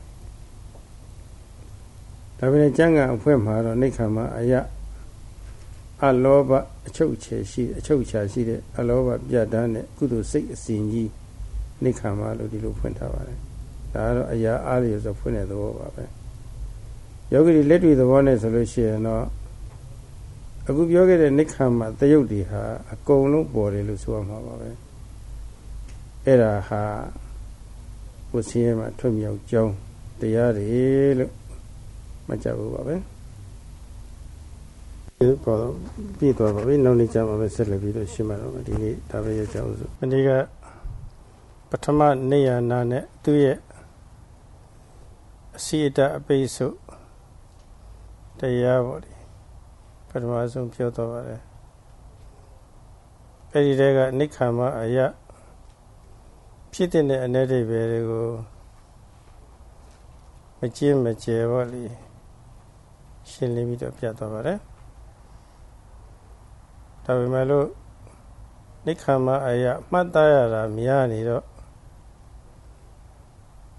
ဒါပေမဲ့ကျမ်းဂန်အဖွဲ့မှာတော့နိခမအယအလောဘအချုပ်ချယ်ရှိအချုပ်ချာရှိတဲ့အလောဘပြတ်တန်းတဲ့ကုသိုလ်စိတ်အစဉ်ကြီးနိခမလို့ဒီလိုဖွင့်ထားပါတယ်ဒါကတော့အရာအားရဆိုဖွင့်တဲ့သဘောပါပဲယောဂီလက်တွေ့သဘောနဲ့ဆိုလို့ရှိရင်တော့ အခုပြောခဲ့တဲ့နိခမ်းမှာတယုတ်တွေဟာအကုန်လုံးပေါ်တယ်လို့ဆိုရမှာပါပဲအဲ့ဒါဟာဘုဆင်းရဲမှာထွတ်မြောက်ကြောင်းတရားတွေလို့မကြဘူးပါပဲဒီပေါ်ပြည့်သွားပါပြီနောက်နေ့ကျမှပဲဆက်လက်ပြီးတော့ရှင်းမှာတော့ဒီနေ့ဒါပဲရကြအောင်ဆိုမနေ့ကပထမနေရနာနဲ့သူ့ရဲ့အစီအတအပိစုတရားပေါ့ဒီ ပထမဆုံးပြောတော့ပါတယ်အဲ့ဒီတည်းကနိခမအယဖြစ်တဲ့အ내ဒိဗ္ဗေတွေကိုမကျင်းမကျဲပေါ့လေရှင်းလင်းပြီးတော့ပြတ်သွားပါတယ်ဒါပေမဲ့လို့နိခမအယမှတ်သားရတာများနေတော့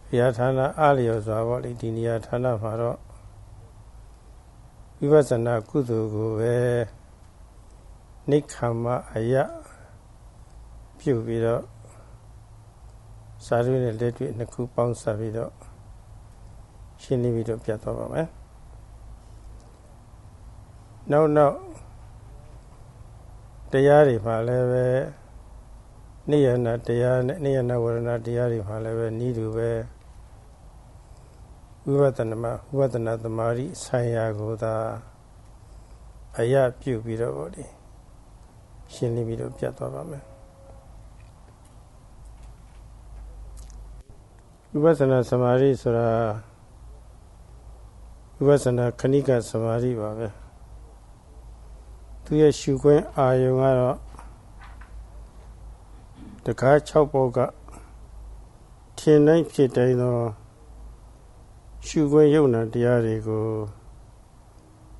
ဘုရားဌာနအားလျော်စွာပေါ့လေဒီနေရာဌာနမှာတော့ ဝိပဿနာကုသိုလ်ကိုပဲနိခမ္မအယပြုပြီးတော့စာရွေးနဲ့လက်တွေ့နှစ်ခုပေါင်းစပ်ပြီးတော့ရှင်းလင်းပြီးတော့ပြတ်သွားပါမယ်နောက်နောက်တရားတွေမှာလည်းပဲနိယနာတရားနဲ့နိယနာဝရဏတရားတွေမှာလည်းပဲဤသူပဲ ဝိပဿနာမှာဝိပဿနာသမารိဆိုင်ရာကိုသာအယပြုပြီးတော့ဗောဒီရှင်းလင်းပြီးတော့ပြတ်သွားပါမယ်ဝိပဿနာသမာဓိဆိုတာဝိပဿနာခဏိကသမာဓိပါပဲသူရဲ့ရှုခွင့်အာယုံကတော့တကား6ပေါက်ကထင်တိုင်းဖြစ်တိုင်းသော ရှုခွင့်ယုံနာတရားတွေကို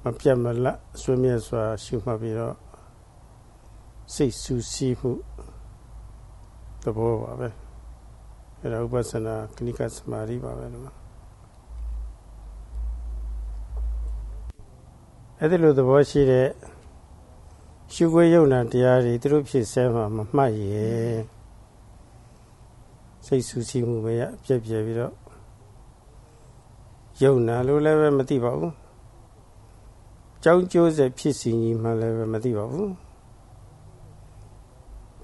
မပြတ်မလတ်ဆွေးမြဲစွာ ရှုမှတ်ပြီးတော့စိတ်ဆူဆီးမှုသဘောပါပဲအဲဒါဥပဿနာကနိကသမာဓိပါပဲလို့အဲ့ဒီလိုသဘောရှိတဲ့ရှုခွင့်ယုံနာတရားတွေသူတို့ဖြစ်ဆဲမှာမမှတ်ရင်စိတ်ဆူဆီးမှုပဲရပြက်ပြက်ပြီးတော့ ယုံနာလို့လည်းပဲမသိပါဘူးကြောင်းကျိုးဆက်ဖြစ်စဉ်ကြီးမှလည်းပဲမသိပါဘူး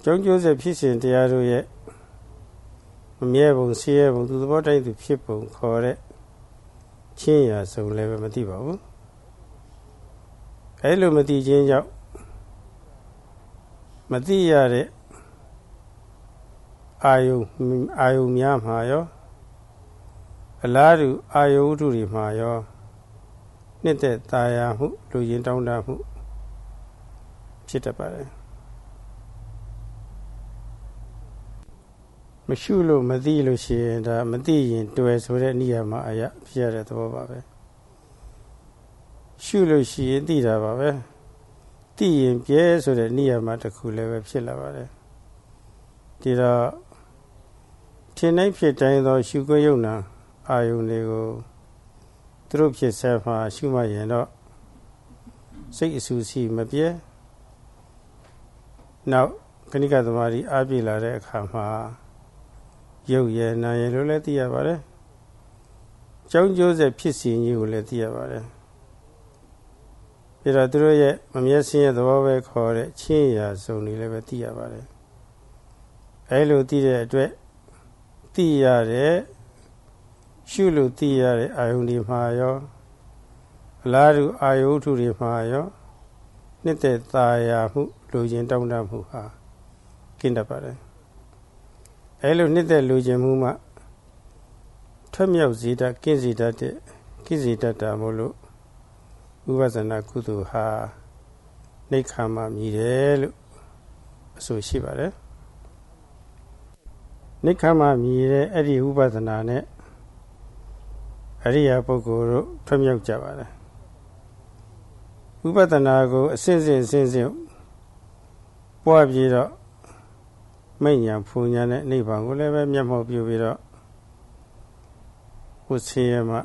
ကြောင်းကျိုးဆက်ဖြစ်စဉ်တရားတို့ရဲ့မမြဲပုံဆင်းရဲပုံသူသဘောတိုင်းသူဖြစ်ပုံခေါ်တဲ့ချင်းရာစုံလည်းပဲမသိပါဘူးအဲလိုမသိခြင်းကြောင့်မသိရတဲ့အာယုအာယုများမှာရော အလားတူအာယုဝတ္ထုတွေမှာရောနှစ်သက်ตาယာမှုလူရင်တောင်းတမှုဖြစ်တတ်ပါတယ်မရှုလို့မသိလို့ရှိရင်ဒါမသိရင်တွေ့ဆိုတဲ့နေရာမှာအရာဖြစ်ရတဲ့သဘောပါပဲရှုလို့ရှိရင်သိတာပါပဲသိရင်ပြဲဆိုတဲ့နေရာမှာတစ်ခုလည်းပဲဖြစ်လာပါတယ်ဒီတော့ထင်တိုင်းဖြစ်တိုင်းသော ရှုခွင့်ယုံနာ အာယုန်တွေကိုသူတို့ဖြစ်ဆက်မှာရှုမှရင်တော့စိတ်အဆူစီမပြဲနောက်ခဏိကသမารီအားပြလာတဲ့အခါမှာရုပ်ရည်နာရည်လို့လည်းသိရပါတယ်။ကြောင်းကျိုးဆက်ဖြစ်စီကြီးကိုလည်းသိရပါတယ်။ပြီးတော့သူတို့ရဲ့မမျက်စင်းရဲ့သဘောပဲခေါ်တဲ့ချင်းရာစုံတွေလည်းပဲသိရပါတယ်။အဲလိုသိတဲ့အတွက်သိရတဲ့ ရှုလို့သိရတဲ့အာယုန်ဒီမှာရောအလားတူအာယုထုတွေမှာရောနှစ်သက်သာယာမှုလူချင်းတောင်းတမှုဟာကင်းတတ်ပါတယ်အဲလိုနှစ်သက်လူချင်းမှုမှထွက်မြောက်စေတတ်ကင်းစေတတ်တဲ့ကိစေတတ်တာမို့လို့ဥပဇနာကုသိုလ်ဟာနေခါမှမြည်တယ်လို့အဆိုရှိပါတယ်နေခါမှမြည်တဲ့အဲ့ဒီဥပဇနာနဲ့ အရိယာပုဂ္ဂိုလ်တို့ထွက်မြောက်ကြပါတယ်ဝိပဿနာကိုအစစ်စစ်အစစ်စစ်ပွားပြီးတော့မိညာဖူညာနဲ့နိဗ္ဗာန်ကိုလည်းပဲမျက်မှောက်ပြုပြီးတော့ဝဆင်းရဲမှ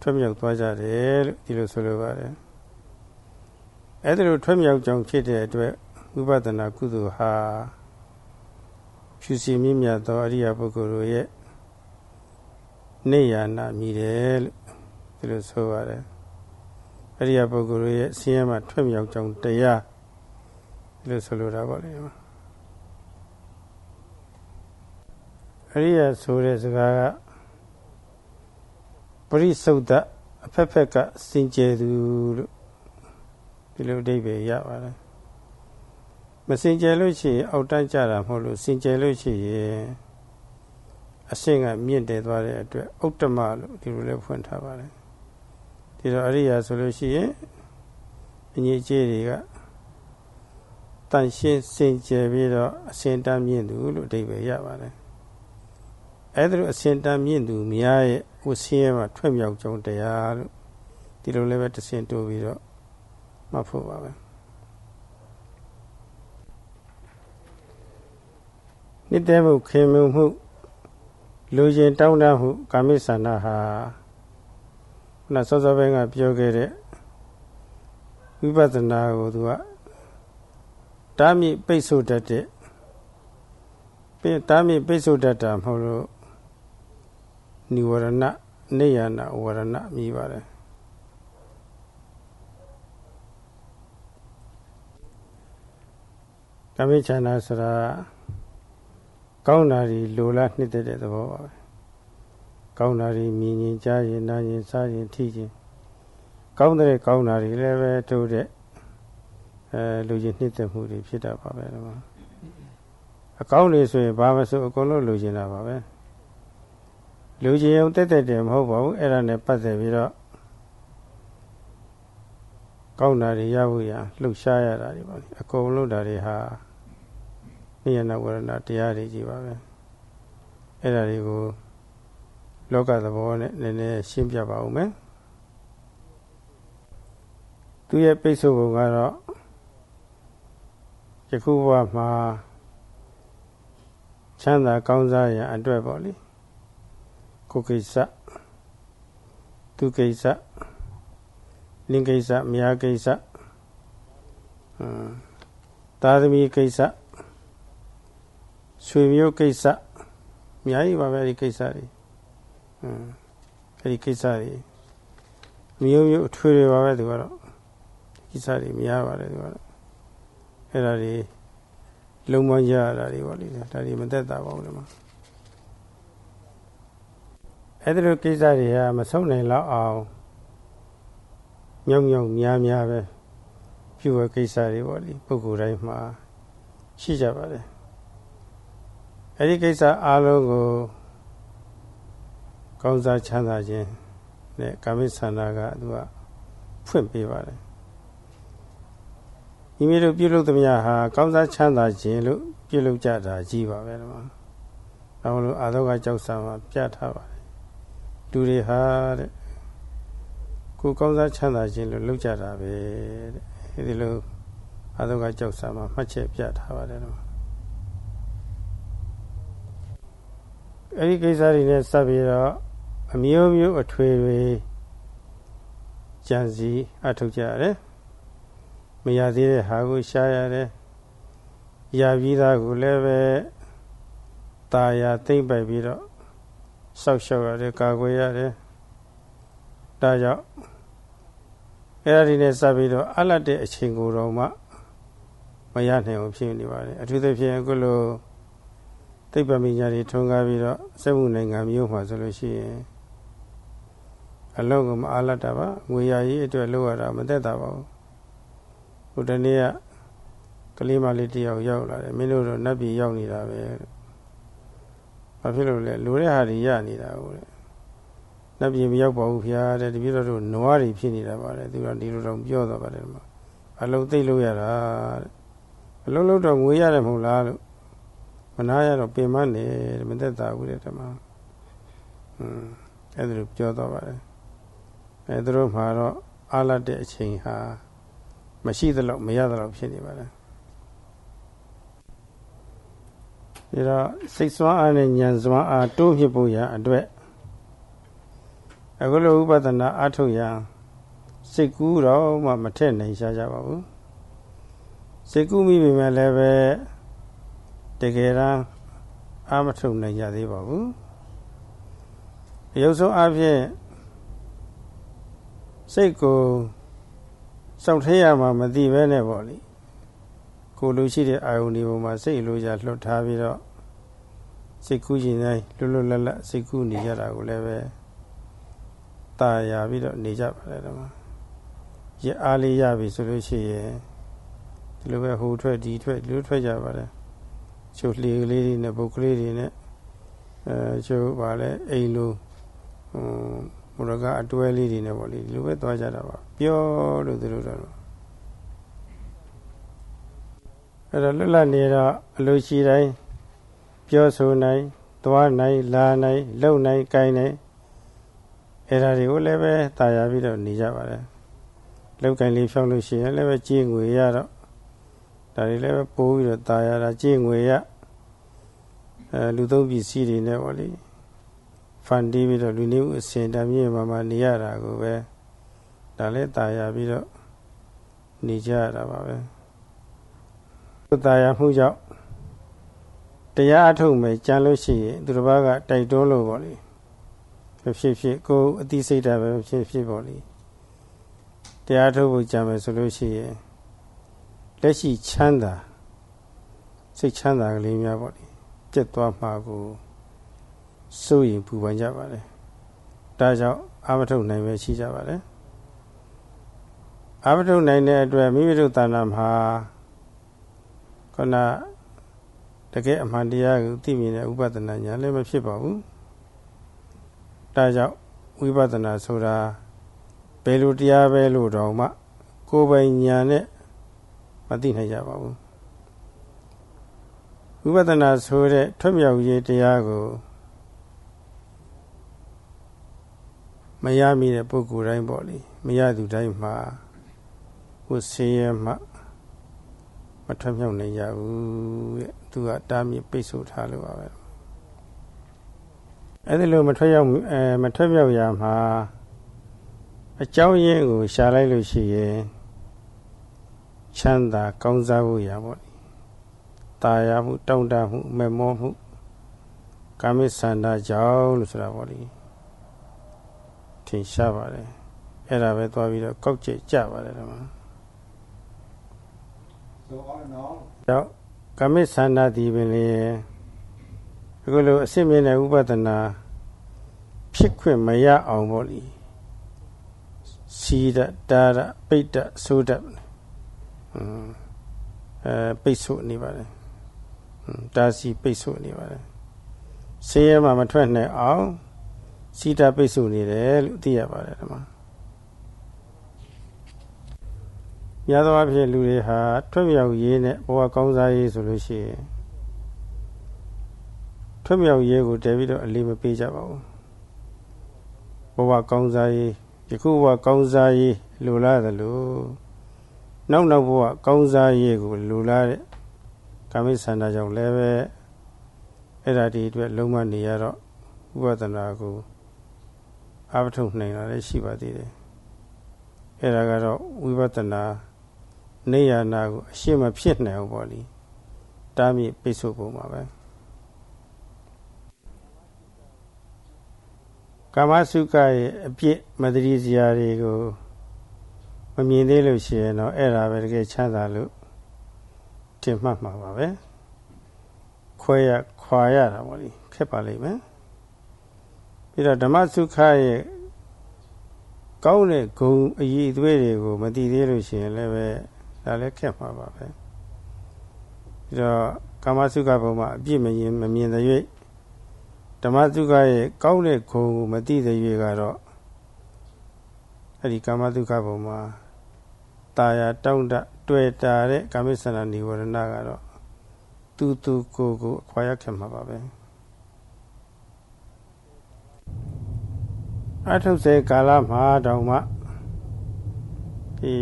ထွက်မြောက်သွားကြတယ်လို့ဒီလိုဆိုလိုပါတယ်အဲ့ဒါလိုထွက်မြောက်ကြောင်းဖြစ်တဲ့အတွက်ဝိပဿနာကုသိုလ်ဟာဖြူစီမြင့်မြတ်သောအရိယာပုဂ္ဂိုလ်တို့ရဲ့ နေရနာမြည်တယ်လို့ဒီလိုဆိုပါတယ်အရိယာပုဂ္ဂိုလ်ရဲ့ဆင်းရဲမှထွက်မြောက်ကြောင်းတရားဒီလိုဆိုလိုတာပေါ့လေအရိယာဆိုတဲ့စကားကပရိသုဒ္ဓအဖက်ဖက်ကစင်ကြယ်သူလို့ဒီလိုအဓိပ္ပာယ်ရပါတယ်မစင်ကြယ်လို့ရှိရင်အောက်တန်းကြတာမဟုတ်လို့စင်ကြယ်လို့ရှိရင် အဆင့်ကမြင့်တယ်သွားတဲ့အတွက်ဥတ္တမလို့ဒီလိုလည်းဖွင့်ထားပါတယ်ဒီတော့အရိယာဆိုလို့ရှိရင်အငြိအကျေးတွေကတန်ရှင်းစင်ကြယ်ပြီးတော့အစင်တမ်းမြင့်သူလို့အဓိပ္ပာယ်ရပါတယ်အဲ့ဒါလိုအစင်တမ်းမြင့်သူများရဲ့ဝဆင်းရဲမှာထွက်မြောက်ကြောင်းတရားလို့ဒီလိုလည်းပဲတဆင်တိုးပြီးတော့မှတ်ဖို့ပါပဲနှစ်တဲမှုခင်မှုမှု လူချင်းတောင်းတမှုကာမိဆန္ဒဟာခုနစောစောပိုင်းကပြောခဲ့တဲ့ဝိပဿနာကိုသူကတားမြစ်ပိတ်ဆို့တတ်တဲ့တားမြစ်ပိတ်ဆို့တတ်တာမဟုတ်လို့និဝရဏနေယနာဝရဏမြည်ပါတယ်ကမိချန္နာဆိုတာ ကောင်းတာဒီလိုလားနှစ်သက်တဲ့သဘောပါပဲကောင်းတာဒီမြင်ရင်ကြားရင်နားရင်စားရင်ထိရင်ကောင်းတဲ့ကောင်းတာတွေလည်းပဲတို့တဲ့အဲလူချင်းနှစ်သက်မှုတွေဖြစ်တာပါပဲဒီမှာအကောင်းတွေဆိုရင်ဘာမဆိုအကုန်လုံးလူချင်းတာပါပဲလူချင်းုံတက်တက်တယ်မဟုတ်ပါဘူးအဲ့ဒါနဲ့ပတ်သက်ပြီးတော့ကောင်းတာတွေရဖို့ရလှုပ်ရှားရတာတွေပါအကုန်လုံးဒါတွေဟာနိ ယနာဝရဏတရားတွေကြီးပါပဲအဲ့ဒါတွေကိုလောကသဘောနဲ့နည်းနည်းရှင်းပြပါဦးမယ်သူရဲ့ပိတ်ဆို့ပုံကတော့ယခုဘဝမှာချမ်းသာကောင်းစားရန်အတွက်ပေါ့လေကိုကိစ္စသူကိစ္စလင်ကိစ္စမယားကိစ္စအမ်သာသမီကိစ္စ ဆွေမျိုးကိစ္စအများကြီးပါပဲဒီကိစ္စတွေအမ်အဲဒီကိစ္စတွေမျိုးမျိုးအထွေတွေပါပဲသူကတော့ကိစ္စတွေများပါတယ်သူကတော့အဲ့ဒါတွေလုံမရတာတွေပေါ့လေဒါတွေမသက်တာပါဘူးလေမှာအဲ့ဒီလိုကိစ္စတွေဟာမဆုံးနိုင်တော့အောင်မြောက်မြောက်များများပဲပြုဝကိစ္စတွေပေါ့လေပုဂ္ဂိုလ်တိုင်းမှာရှိကြပါတယ် အဲ့ဒီကိစ္စအားလုံးကိုကောင်းစားချမ်းသာခြင်းနဲ့ကာမိသန္တာကသူကဖွင့်ပေးပါတယ်မိမိတို့ပြုလုပ်သမျှဟာကောင်းစားချမ်းသာခြင်းလို့ပြုလုပ်ကြတာကြီးပါပဲတော့။ဒါလို့အာသောကကြောက်စာမှာပြထားပါတယ်။လူတွေဟာတဲ့ကိုကောင်းစားချမ်းသာခြင်းလို့လုပ်ကြတာပဲတဲ့။အဲဒီလိုအာသောကကြောက်စာမှာမှတ်ချက်ပြထားပါတယ်တော့။ အဲဒီကိစ္စတွေနဲ့စပ်ပြီးတော့အမျိုးမျိုးအထွေတွေကြံစည်အထုတ်ကြရတယ်မရသေးတဲ့ဟာကိုရှားရတယ်ရပြီးသားကိုလည်းပဲตาရသိမ့်ပိုက်ပြီးတော့စောက်ရှောက်ရတယ်ကာကွယ်ရတယ်ဒါကြောင့်အဲ့ဒါဒီနဲ့စပ်ပြီးတော့အလတ်တဲ့အချိန်ကိုတော့မှမရနိုင်အောင်ဖြစ်နေပါတယ်အထူးသဖြင့်အခုလို သိပ္ပံပညာတွေထွန်းကားပြီးတော့စက်မှုနိုင်ငံမျိုးမှာဆိုလို့ရှိရင်အလုံးကမအားလတ်တာပါငွေရရေးအတွက်လုပ်ရတာမသက်တာပါဘူးဟိုတနေ့ကကလေးမလေးတယောက်ရောက်လာတယ်မင်းတို့တော့နတ်ပြည်ရောက်နေတာပဲဘာဖြစ်လို့လဲလိုတဲ့ဟာတွေရနေတာဟုတ်လေနတ်ပြည်မရောက်ပါဘူးဖျားတဲ့တပည့်တော်တို့နွားတွေဖြစ်နေတာပါတယ်သူကဒီလိုတော့ပြောတော့ပါတယ်မှာအလုံးသိလို့ရတာအလုံးလုံးတော့ငွေရတယ်မဟုတ်လားလို့မ နာရတော့ပင်မနေမသက်တာဘူးတဲ့ဓမ္မอืมအဲ့ဒါလိုပြောတော့ပါတယ်အဲသူတို့မှာတော့အားလတ်တဲ့အချိန်ဟာမရှိသလောက်မရသလောက်ဖြစ်နေပါတယ်ဒါတော့စိတ်စွမ်းအားနဲ့ဉာဏ်စွမ်းအားတိုးမြှင့်ဖို့ရအတွက်အခုလိုဥပဒနာအထုတ်ရစိတ်ကူးတော့မှမထက်နိုင်ရှားကြပါဘူးစိတ်ကူးမိပေမဲ့လည်းပဲ တကယ်တမ်းအာမထုတ်နိုင်ကြသေးပါဘူးရုပ်ဆုံးအဖြစ်စိတ်ကိုစောင့်ထရမှာမသိပဲနဲ့ပေါ့လေကိုလိုရှိတဲ့အာယုန်ဒီပုံမှာစိတ်လိုချလွတ်ထားပြီးတော့စိတ်ကူးရင်တိုင်းလွတ်လွတ်လပ်လပ်စိတ်ကူးနေကြတာကိုလည်းပဲตาရပြီးတော့နေကြပါတယ်တော့ရအားလေးရပြီဆိုလို့ရှိရင်ဒီလိုပဲဟိုထွက်ဒီထွက်ဒီလိုထွက်ကြပါတယ် ချိုလှေကလေးတွေနဲ့ပုတ်ကလေးတွေနဲ့အဲချိုပါလဲအိမ်လိုဟိုဘုရကအတွဲလေးတွေနဲ့ပေါ့လေဒီလိုပဲသွားကြတာပါပြောလို့သူတို့တော့အဲ့တော့လွတ်လပ်နေတော့အလိုရှိတိုင်းပြောဆိုနိုင်သွားနိုင်လာနိုင်လုံနိုင်ကိုင်းနိုင်အဲ့ဒါတွေကိုလည်းပဲတာယာပြီးတော့နေကြပါတယ်လောက်ကင်လေးဖြောင်းလို့ရှိရင်လည်းပဲကြေးငွေရတော့ ဒါတွေလည်းပဲပိုးပြီးတော့တာယာတာကြေးငွေရအဲလူသုံးပစ္စည်းတွေနဲ့ပေါ့လေဖန်တီးပြီးတော့လူနေမှုအစဉ်တမြင့်မှာမှနေရတာကိုပဲဒါလည်းตายရပြီးတော့နေကြရတာပါပဲတายရမှုကြောင့်တရားအထုတ်မယ်ကြံလို့ရှိရင်သူတစ်ပါးကတိုက်တွန်းလို့ပေါ့လေဖြစ်ဖြစ်ကိုအသိစိတ်ဓာတ်ပဲဖြစ်ဖြစ်ပေါ့လေတရားထုတ်ဖို့ကြံမယ်ဆိုလို့ရှိရင် လက်ရှိချမ်းသာစိတ်ချမ်းသာကလေးများပေါ့လေကျက်သွားမှာကိုစိုးရင်ပူပန်ကြပါတယ်ဒါကြောင့်အာမထုတ်နိုင်ပဲရှိကြပါတယ်အာမထုတ်နိုင်တဲ့အတွက်မိမိတို့တဏ္ဍာမှာခဏတကယ်အမှန်တရားကိုသိမြင်တဲ့ဥပဒနာညာလည်းမဖြစ်ပါဘူးဒါကြောင့်ဝိပဿနာဆိုတာဘယ်လိုတရားပဲလို့တော့မှကိုယ်ပိုင်ညာနဲ့ မသိနိုင်ကြပါဘူးဝိပဿနာဆိုတဲ့ထွတ်မြောက်ရေးတရားကိုမရမိတဲ့ပုဂ္ဂိုလ်တိုင်းပေါ့လေမရသူတိုင်းမှာကိုယ်ဆေးရမှမထွက်မြောက်နိုင်ကြဘူးတဲ့သူကတားမြစ်ပိတ်ဆို့ထားလို့ပါပဲအဲ့ဒီလိုမထွက်ရောက်အဲမထွက်မြောက်ရမှာအကြောင်းရင်းကိုရှာလိုက်လို့ရှိရင် ချမ်းသာကောင်းစားဖို့ရပါ့။ตาရမှုတောင့်တမှုမမောမှုကာမိသန္တာကြောင့်လို့ဆိုတာပေါ့လေ။ထင်ရှားပါတယ်အဲ့ဒါပဲသွားပြီးတော့ကောက်ကျကြပါတယ်ဓမ္မ So all in all တော့ကမိသန္တာဒီပင်လေအခုလိုအစစ်မြင့်တဲ့ဥပဒနာဖြစ်ခွင့်မရအောင်ပေါ့လေစီဒတာရပိတ္တသုဒ္ဓ အဲပိတ်ဆို့နေပါတယ်တာစီပိတ်ဆို့နေပါတယ်ဆေးရဲမှာမထွက်နိုင်အောင်စီတာပိတ်ဆို့နေတယ်လို့သိရပါတယ်ဒီမှာများသောအားဖြင့်လူတွေဟာထွက်မြောက်ရေးနဲ့ဘဝကောင်းစားရေးဆိုလို့ရှိရင်ထွက်မြောက်ရေးကိုတည်ပြီးတော့အလေးမပေးကြပါဘူးဘဝကောင်းစားရေးယခုဘဝကောင်းစားရေးလိုလားသလို နောက်နောက်ဘဝကောင်းစားရေးကိုလိုလားတဲ့ကာမိဆန္ဒကြောင့်လည်းပဲအဲ့ဒါဒီအတွက်လုံးဝနေရတော့ဥပဒနာကိုအပထုနိုင်တာလည်းရှိပါသေးတယ်အဲ့ဒါကတော့ဝိပဿနာနေရနာကိုအရှင်းမဖြစ်နိုင်ဘူးပေါ့လေတားမြစ်ပိတ်ဆို့ပုံပါပဲကာမစုခရဲ့အပြစ်မတတိစရာတွေကို မမြင်သေးလို့ရှိရင်တော့အဲ့ဒါပဲတကယ်ချမ်းသာလို့ထင်မှတ်မှာပါပဲခွဲရခွာရတာပေါ့လေခက်ပါလိမ့်မယ်ပြီးတော့ဓမ္မစုခရဲ့ကောင်းတဲ့ဂုံအည်အသွေးတွေကိုမသိသေးလို့ရှိရင်လည်းပဲဒါလည်းခက်မှာပါပဲပြီးတော့ကာမစုခဘုံမှာအပြစ်မမြင်မမြင်တဲ့၍ဓမ္မစုခရဲ့ကောင်းတဲ့ဂုံကိုမသိတဲ့၍ကတော့အဲ့ဒီကာမတုခဘုံမှာ ตาရတောင့်တတွေ့တာတဲ့ကာမိဆန္ဒនិဝရဏကတော့သူသူကိုကိုအခွာရခဲ့မှာပါပဲအထုစေကာလမှာတောင်မှဒီ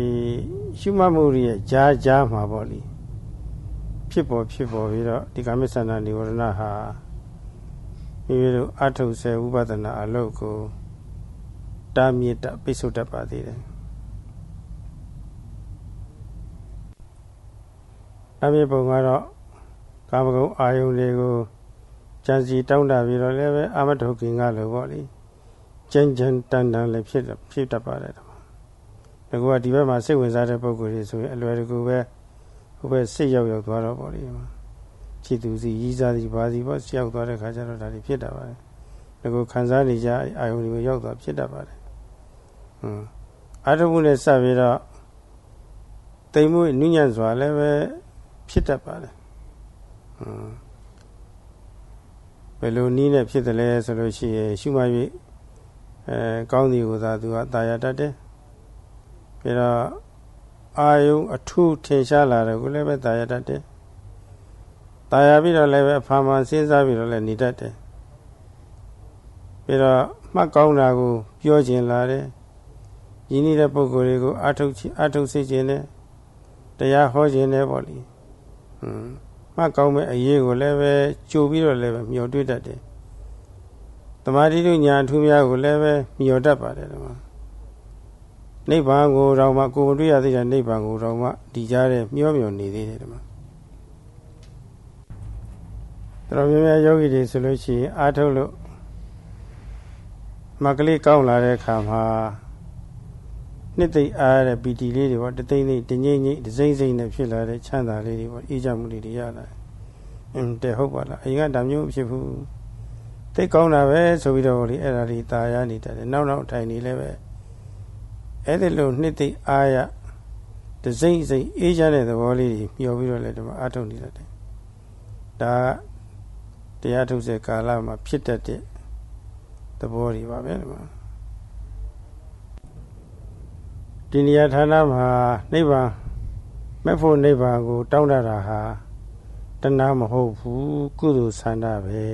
ရှုမှတ်မှုရဲ့ကြားကြားမှာပေါ့လေဖြစ်ပေါ်ဖြစ်ပေါ်ပြီးတော့ဒီကာမိဆန္ဒនិဝရဏဟာမိမိတို့အထုစေဥပဒနာအလုပ်ကိုတားမြစ်တပိတ်ဆို့တတ်ပါသေးတယ် အမြင့်ပုံကတော့ကာမဂုဏ်အာယုန်တွေကိုကြံစီတောင်းတပြီးတော့လည်းပဲအမထုတ်ခင်ကလို့ပေါ့လေကျန်းကျန်းတန်တန်လည်းဖြစ်ဖြစ်တတ်ပါတယ်တမ။ဒါကဒီဘက်မှာစိတ်ဝင်စားတဲ့ပုံကိုယ်တွေဆိုရင်အလွယ်တကူပဲဟိုဘက်စိတ်ရောက်ရောက်သွားတော့ပေါ့လေ။ချစ်သူစီရီးစားစီဘာစီပေါ့ရောက်သွားတဲ့ခါကျတော့ဒါတွေဖြစ်တတ်ပါတယ်။ဒါကခံစားနေကြအာယုန်တွေကိုရောက်သွားဖြစ်တတ်ပါတယ်။ဟွန်းအာထုမှုနဲ့စပ်ပြီးတော့တိမ်မွေးနုညံ့စွာလည်းပဲ ဖြစ်တတ်ပါတယ်ဟွန်းဘယ်လိုနည်းနဲ့ဖြစ်တယ်လဲဆိုလို့ရှိရင်ရှုမှတ်၍အဲကောင်းသည်ကိုသာသူကတာယာတတ်တယ်ပြီးတော့အာယုံအထုထင်ရှားလာတယ်ကိုလည်းပဲတာယာတတ်တယ်တာယာပြီးတော့လည်းပဲအဖာမှစဉ်းစားပြီးတော့လည်းနေတတ်တယ်ပြီးတော့မှတ်ကောင်းတာကိုပြောခြင်းလာတယ်ရင်းနှီးတဲ့ပုဂ္ဂိုလ်တွေကိုအထုတ်အထုတ်စေခြင်းနဲ့တရားဟောခြင်းနဲ့ပေါ့လေဟွန်း မှတ်ကောင်းမဲ့အရေးကိုလည်းပဲကြိုပြီးတော့လည်းပဲမျှော်တွေးတတ်တယ်။တမာတိတို့ညာထူးများကိုလည်းပဲမျှော်တတ်ပါတယ်ဒီမှာ။နိဗ္ဗာန်ကိုတော့မှကိုယ်မတွေ့ရသေးတဲ့နိဗ္ဗာန်ကိုတော့မှဒီကြားတဲ့မျောမျှော်နေသေးတယ်ဒီမှာ။တော်များများယောဂီတွေဆိုလို့ရှိရင်အားထုတ်လို့မကလေးကောင်းလာတဲ့အခါမှာ နှစ်သိမ့်အားတဲ့ပီတီလေးတွေပေါ့တသိမ့်သိမ့်တငိမ့်ငိမ့်တစိမ့်စိမ့်နဲ့ဖြစ်လာတဲ့ချမ်းသာလေးတွေပေါ့အေးချမ်းမှုလေးတွေရလာအင်းတဲ့ဟုတ်ပါလားအရင်ကဒါမျိုးဖြစ်ဘူးသိကောင်းတာပဲဆိုပြီးတော့လေအဲ့ဒါတွေตาရနေတယ်နောက်နောက်ထိုင်နေလဲပဲအဲ့ဒီလိုနှစ်သိမ့်အားရတစိမ့်စိမ့်အေးချမ်းတဲ့သဘောလေးတွေမျောပြီးတော့လေဒီမှာအထုတ်နေတတ်တယ်ဒါတရားထုတ်စေကာလမှာဖြစ်တတ်တဲ့သဘောတွေပါပဲဒီမှာ ဒီနေရာဌာနမှာနိဗ္ဗာန်မဲ့ဖို့နိဗ္ဗာန်ကိုတောင်းတတာဟာတဏှာမဟုတ်ဘူးကုသိုလ်ဆန္ဒပဲ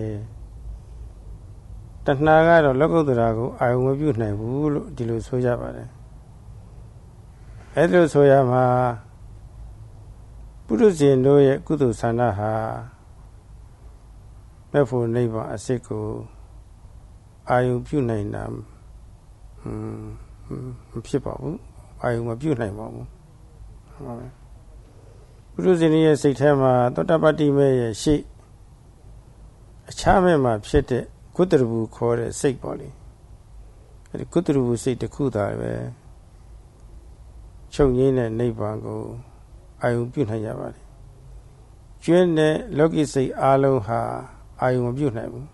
တဏှာကတော့လောကုတ္တရာကိုအာယုံမပြုနိုင်ဘူးလို့ဒီလိုဆိုကြပါတယ်အဲ့ဒါဆိုရမှာပုရုဇဉ်တို့ရဲ့ကုသိုလ်ဆန္ဒဟာမဲ့ဖို့နိဗ္ဗာန်အစစ်ကိုအာယုံပြုနိုင်တာဟွန်းမဖြစ်ပါဘူး အာယုံမပြုတ်နိုင်ပါဘူးဟုတ်ပါပဲပုရုဇဉ်ရဲ့စိတ်ထဲမှာသောတပတ္တိမေရဲ့ရှိအခြားမဲ့မှာဖြစ်တဲ့ကုတ္တရဘူးခေါ်တဲ့စိတ်ပေါ့လေအဲဒီကုတ္တရဘူးစိတ်တစ်ခုသာပဲချုပ်ငင်းတဲ့နိဗ္ဗာန်ကိုအာယုံပြုတ်နိုင်ကြပါတယ်ကျွင်းတဲ့လောကီစိတ်အလုံးဟာအာယုံမပြုတ်နိုင်ဘူး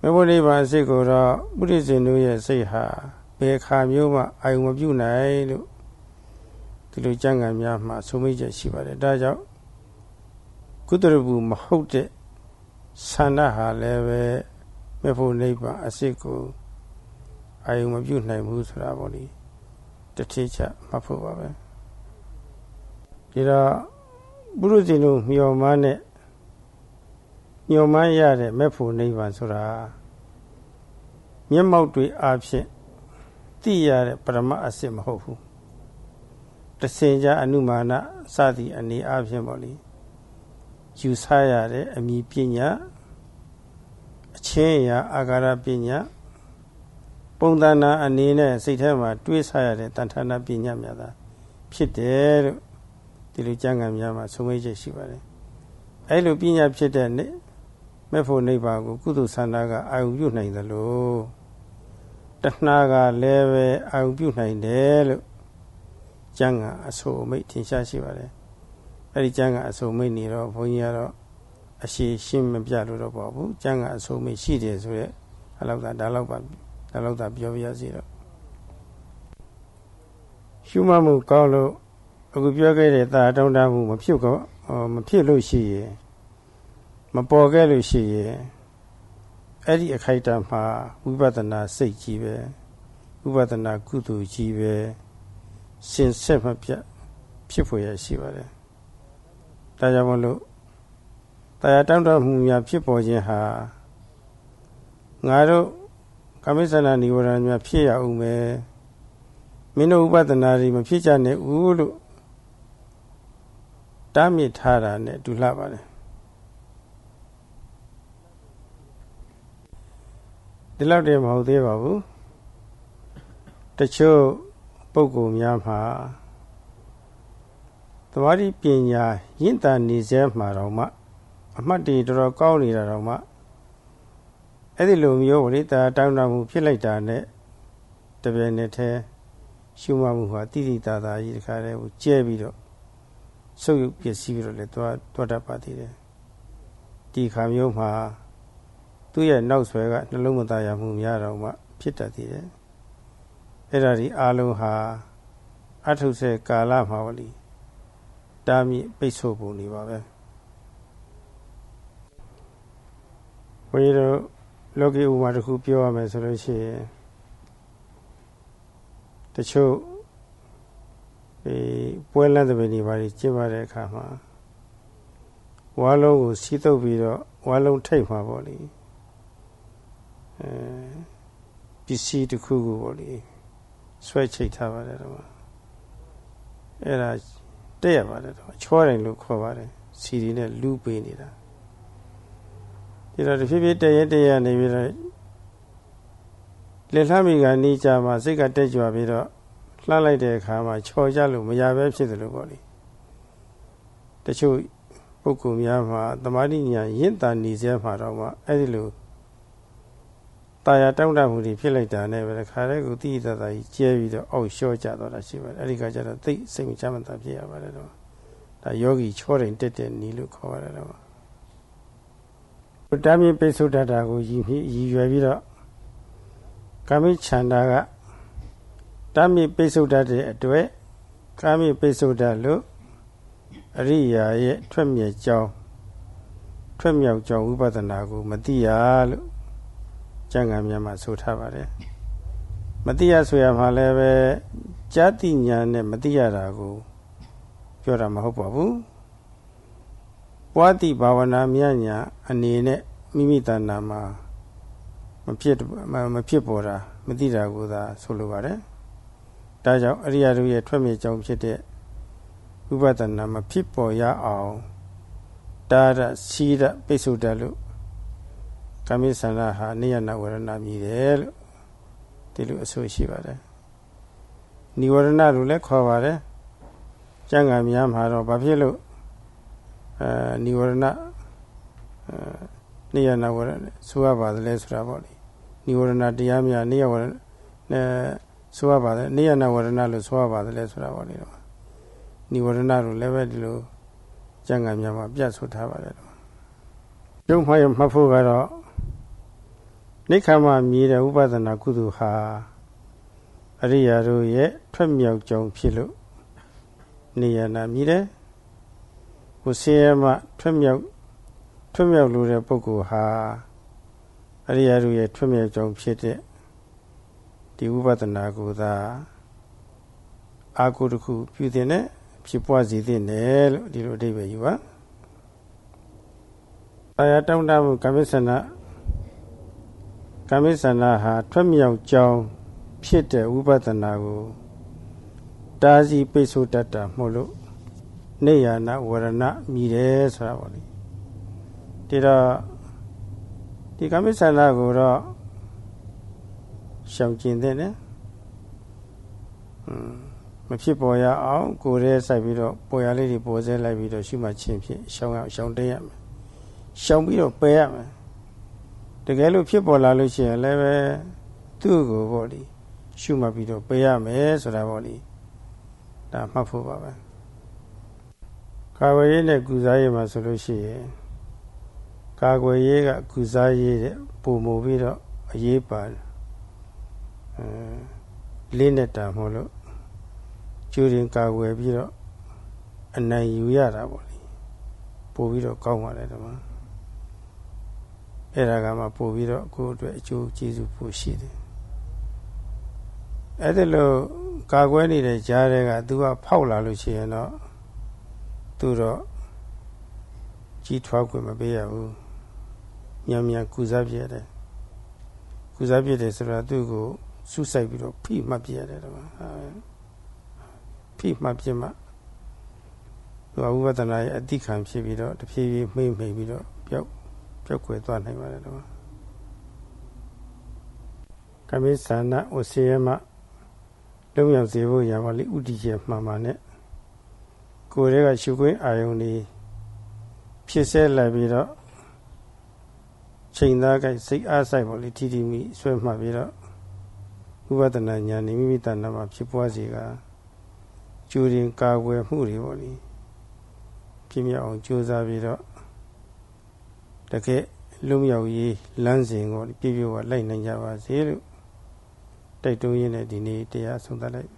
မေဖို့နိဗ္ဗာန်စိတ်ကိုတော့ပုရိသေတို့ရဲ့စိတ်ဟာ ဘယ်ခါမျိုးမှအာယုံမပြုတ်နိုင်လို့ဒီလိုကြံ့ကံများမှာဆုံးမိချက်ရှိပါတယ်ဒါကြောင့်ကုကုသရဘူးမဟုတ်တဲ့ဆန္ဒဟာလည်းပဲမေဖို့နိဗ္ဗာန်အစစ်ကိုအာယုံမပြုတ်နိုင်ဘူးဆိုတာပေါ့လေတတိချမှတ်ဖို့ပါပဲဒီတော့ပုရုဇဉ်တို့မျော်မှန်းတဲ့မျော်မှန်းရတဲ့မေဖို့နိဗ္ဗာန်ဆိုတာမျက်မှောက်တွေအဖြစ် သိရတဲ့ပရမအစစ်မဟုတ်ဘူးတစင်ကြအနုမာနစသည်အနေအချင်းပေါ့လေယူဆရတဲ့အမိပညာအချင်းအရာအာဂါရပညာပုံသဏ္ဍာန်အနေနဲ့စိတ်ထဲမှာတွေးဆရတဲ့တဏ္ဍာနာပညာများသာဖြစ်တယ်လို့ဒီလိုကျမ်းဂန်များမှာဆုံးမချက်ရှိပါတယ်အဲလိုပညာဖြစ်တဲ့မဲ့ဖို့နိဗ္ဗာန်ကိုကုသိုလ်ဆန္ဒကအာယုပြုနိုင်သလို တဏှာကလည်းပဲအာယုပြုနိုင်တယ်လို့ကျမ်းဂန်အဆိုအမိတ်ထင်ရှားရှိပါတယ်အဲ့ဒီကျမ်းကအစုံမိတ်နေတော့ဘုန်းကြီးကတော့အရှိရှင်းမပြလို့တော့ပေါ့ဘူးကျမ်းကအစုံမိတ်ရှိတယ်ဆိုရက်အဲ့လောက်သာဒါလောက်ပါဒါလောက်သာပြောပြရစီတော့ရှုမှတ်မှုကောင်းလို့အခုပြောခဲ့တဲ့သာတောင်းတမှုမဖြစ်ကောမဖြစ်လို့ရှိရင်မပေါ်ခဲ့လို့ရှိရင် အဲ့ဒီအခိုက်အတန့်မှာဝိပဿနာစိတ်ကြီးပဲဝိပဿနာကုသိုလ်ကြီးပဲစင်ဆက်မပြတ်ဖြစ်ဖွယ်ရရှိပါတယ်ဒါကြောင့်မလို့တရားတောင်းတမှုများဖြစ်ပေါ်ခြင်းဟာငါတို့ကာမိသနာនិဝရဏများဖြစ်ရအောင်မယ်မင်းတို့ဥပဒနာတွေမဖြစ်ကြနဲ့ဦးလို့တားမြစ်ထားတာနဲ့တူလှပါတယ် ဒီလောက်တည်းမဟုတ်သေးပါဘူးတချို့ပုဂ္ဂိုလ်များမှာသမာဓိပညာရင့်တန်နေစေမှာတော့မှအမှတ်တည်တော်တော်ကောင်းနေတာတော့မှအဲ့ဒီလိုမျိုးဝိတာတောင်းတမှုဖြစ်လိုက်တာနဲ့တပြိုင်နက်တည်းရှုမှတ်မှုဟာတိတိတသာကြီးတခါတည်းကိုကျဲပြီးတော့ဆုပ်ယုပ်ပျက်စီးပြီးတော့လည်းသွားသွားတတ်ပါသေးတယ်ဒီခါမျိုးမှာ သူ့ရဲ့နောက်ဆွဲကနှလုံးမသားရမှုများတော့မှဖြစ်တတ်သေးတယ်အဲ့ဒါဒီအလုံးဟာအထုဆဲကာလမှာဝလီတားမြစ်ပိတ်ဆို့ပုံနေပါပဲဘုရားတို့လောကီဥမာတစ်ခုပြောရမယ်ဆိုလို့ရှိရင်တချို့ဒီပွဲလန့်တဲ့ပင်တွေပါကျင်းပတဲ့အခါမှာဝါလုံးကိုစီးတုပ်ပြီးတော့ဝါလုံးထိတ်မှာပေါ့လေ အဲပစ္စည်းတစ်ခုကိုပေါ့လေဆွဲချိတ်ထားပါတယ်တော့အဲ့ဒါတက်ရပါတယ်တော့ချောတယ်လို့ခေါ်ပါတယ်စီဒီနဲ့လူပေးနေတာဒီတော့တဖြည်းဖြည်းတက်ရတက်ရနေပြီးတော့လက်လှမ်းမိကနေကြမှာစိတ်ကတက်ကြွပြီးတော့လှမ်းလိုက်တဲ့အခါမှာချော်ကြလို့မရပဲဖြစ်တယ်လို့ပေါ့လေတချို့ပုဂ္ဂိုလ်များမှာသမာဓိညာရင့်တာနေစေမှာတော့မှအဲ့ဒီလို တာယာတောင့်တမှုတွေဖြစ်လိုက်တာနဲ့ပဲခါတဲ့ကိုတိတိတသာကြီးကျဲပြီးတော့အောက်လျှော့ကျသွားတာရှိပါတယ်အဲ့ဒီကကျတော့သိစိတ်မချမ်းသာဖြစ်ရပါတယ်တော့ဒါယောဂီချောတိုင်းတက်တဲ့နီလို့ခေါ်ရတယ်တော့တာမီပိစုဒ္ဒတာကိုရည်ပြီးရည်ရွယ်ပြီးတော့ကာမိချန္တာကတာမီပိစုဒ္ဒတဲ့အတွက်ကာမိပိစုဒ္ဒလို့အရိယာရဲ့ထွက်မြေကြောင်းထွက်မြောက်ကြောင်းဝိပဿနာကိုမသိရလို့ ကျမ်းဂန်များမှာဆိုထားပါတယ်မသိရဆိုရမှာလည်းပဲဇာတိညာနဲ့မသိရတာကိုပြောတာမဟုတ်ပါဘူးပွားတိဘာဝနာမြညာအနေနဲ့မိမိတဏ္ဍာမှာမဖြစ်မဖြစ်ပေါ်တာမသိတာကိုသာဆိုလိုပါတယ်ဒါကြောင့်အရိယာတို့ရဲ့ထွက်မြေကြောင်းဖြစ်တဲ့ဥပဒနာမဖြစ်ပေါ်ရအောင်တာရစီရပိစုတလို့ ကမိဆန္ဒဟာနိယနာဝရဏမြည်တယ်လို့ဒီလိုအဆိုရှိပါတယ်နိဝရဏလို့လည်းခေါ်ပါတယ်ကျမ်းဂန်များမှာတော့ဘာဖြစ်လို့အဲနိဝရဏအဲနိယနာဝရဏဆိုရပါတယ်လဲဆိုတာပေါ့လေနိဝရဏတရားများနိယဝရဏအဲဆိုရပါတယ်နိယနာဝရဏလို့ဆိုရပါတယ်လဲဆိုတာပေါ့လေတော့နိဝရဏလို့လည်းပဲဒီလိုကျမ်းဂန်များမှာပြတ်ဆိုထားပါတယ်တော့ကျုံမှရမှတ်ဖို့ကတော့ နိခမမြည်တဲ့ဥပဒနာကုသိုလ်ဟာအရိယာတို့ရဲ့ထွက်မြောက်ကြောင်းဖြစ်လို့နေရနာမြည်တယ်ကိုဆင်းရဲမှထွက်မြောက်ထွက်မြောက်လို့တဲ့ပုဂ္ဂိုလ်ဟာအရိယာတို့ရဲ့ထွက်မြောက်ကြောင်းဖြစ်တဲ့ဒီဝိပဿနာကိုသာအာကိုတစ်ခုပြုတဲ့နဲ့ဖြစ်ပွားစေတဲ့နဲ့လို့ဒီလိုအဓိပ္ပာယ်ယူပါအာယတောင်းတမှုကာမိဆန္ဒ ကာမိဆန္ဒဟာထွက်မြောက်ကြောင်းဖြစ်တဲ့ဝိပဿနာကိုတားဆီးပိတ်ဆို့တတ်တာမို့လို့နေယနာဝရဏမြည်တယ်ဆိုတာပေါ့လေဒီတော့ဒီကာမိဆန္ဒကိုတော့ရှောင်ကျင်တဲ့နဲ့မဖြစ်ပေါ်ရအောင်ကိုယ်ရဲစိုက်ပြီးတော့ပေါ်ရလေးတွေပေါ်စဲလိုက်ပြီးတော့ရှုမှတ်ခြင်းဖြင့်ရှောင်ရရှောင်တရမယ်ရှောင်ပြီးတော့ပယ်ရမယ်တ ကယ်လို့ဖြစ်ပေါ်လာလို့ရှိရင်လည်းပဲသူ့ကိုပေါ့လေရှုမှတ်ပြီးတော့ပယ်ရမယ်ဆိုတာပေါ့လေဒါမှတ်ဖို့ပါပဲကာဝေးရေးနဲ့ကုစားရေးမှာဆိုလို့ရှိရင်ကာကွယ်ရေးကကုစားရေးတဲ့ပုံမူပြီးတော့အရေးပါတယ်အဲလေးနဲ့တာမို့လို့ကျူရင်ကာကွယ်ပြီးတော့အနိုင်ယူရတာပေါ့လေပို့ပြီးတော့ကောင်းပါတယ်ဓမ္မ အဲ့ဒါကမှပို့ပြီးတော့ကိုယ့်အတွက်အကျိုးကျေးဇူးပို့ရှိတယ်အဲ့ဒါလို့ကာကွယ်နေတဲ့ကြားတဲ့ကသူကဖောက်လာလို့ရှိရင်တော့သူတော့ကြီးထွားခွင့်မပေးရဘူးမြန်မြန်ကုစားပြရတယ်ကုစားပြတယ်ဆိုတာသူ့ကိုစူးစိုက်ပြီးတော့ဖိမှတ်ပြရတယ်တော့ဖိမှတ်ပြမှသူအဝိပဿနာရဲ့အတိခံဖြစ်ပြီးတော့တဖြည်းဖြည်းမှိမ့်မှိန်ပြီးတော့ပျောက်ပျော က်ကွယ်သွားနိုင်ပါတယ်တော့ကမိသနာဥစေယမလုံးရောက်စေဖို့ရပါလိဥတီရဲ့မှန်မှန်နဲ့ကိုယ်တွေကရှုခွင့်အာယုန်ဒီဖြစ်ဆဲလိုက်ပြီးတော့ချိန်သားကစိတ်အားဆိုင်ပေါ့လေထီထီမိဆွဲမှတ်ပြီးတော့ဥပဒနာညာနေမိမိတဏ္ဍမှာဖြစ်ပွားစေကကျူရင်ကာကွယ်မှုတွေပေါ့လေပြင်းပြအောင်ကြိုးစားပြီးတော့ တကယ်လွမြောက်ရေးလမ်းစဉ်ကိုပြည့်ပြည့်ဝလိုက်နိုင်ကြပါစေလို့တိုက်တွန်းရင်းနဲ့ဒီနေ့တရားဆုံးသတ်လိုက်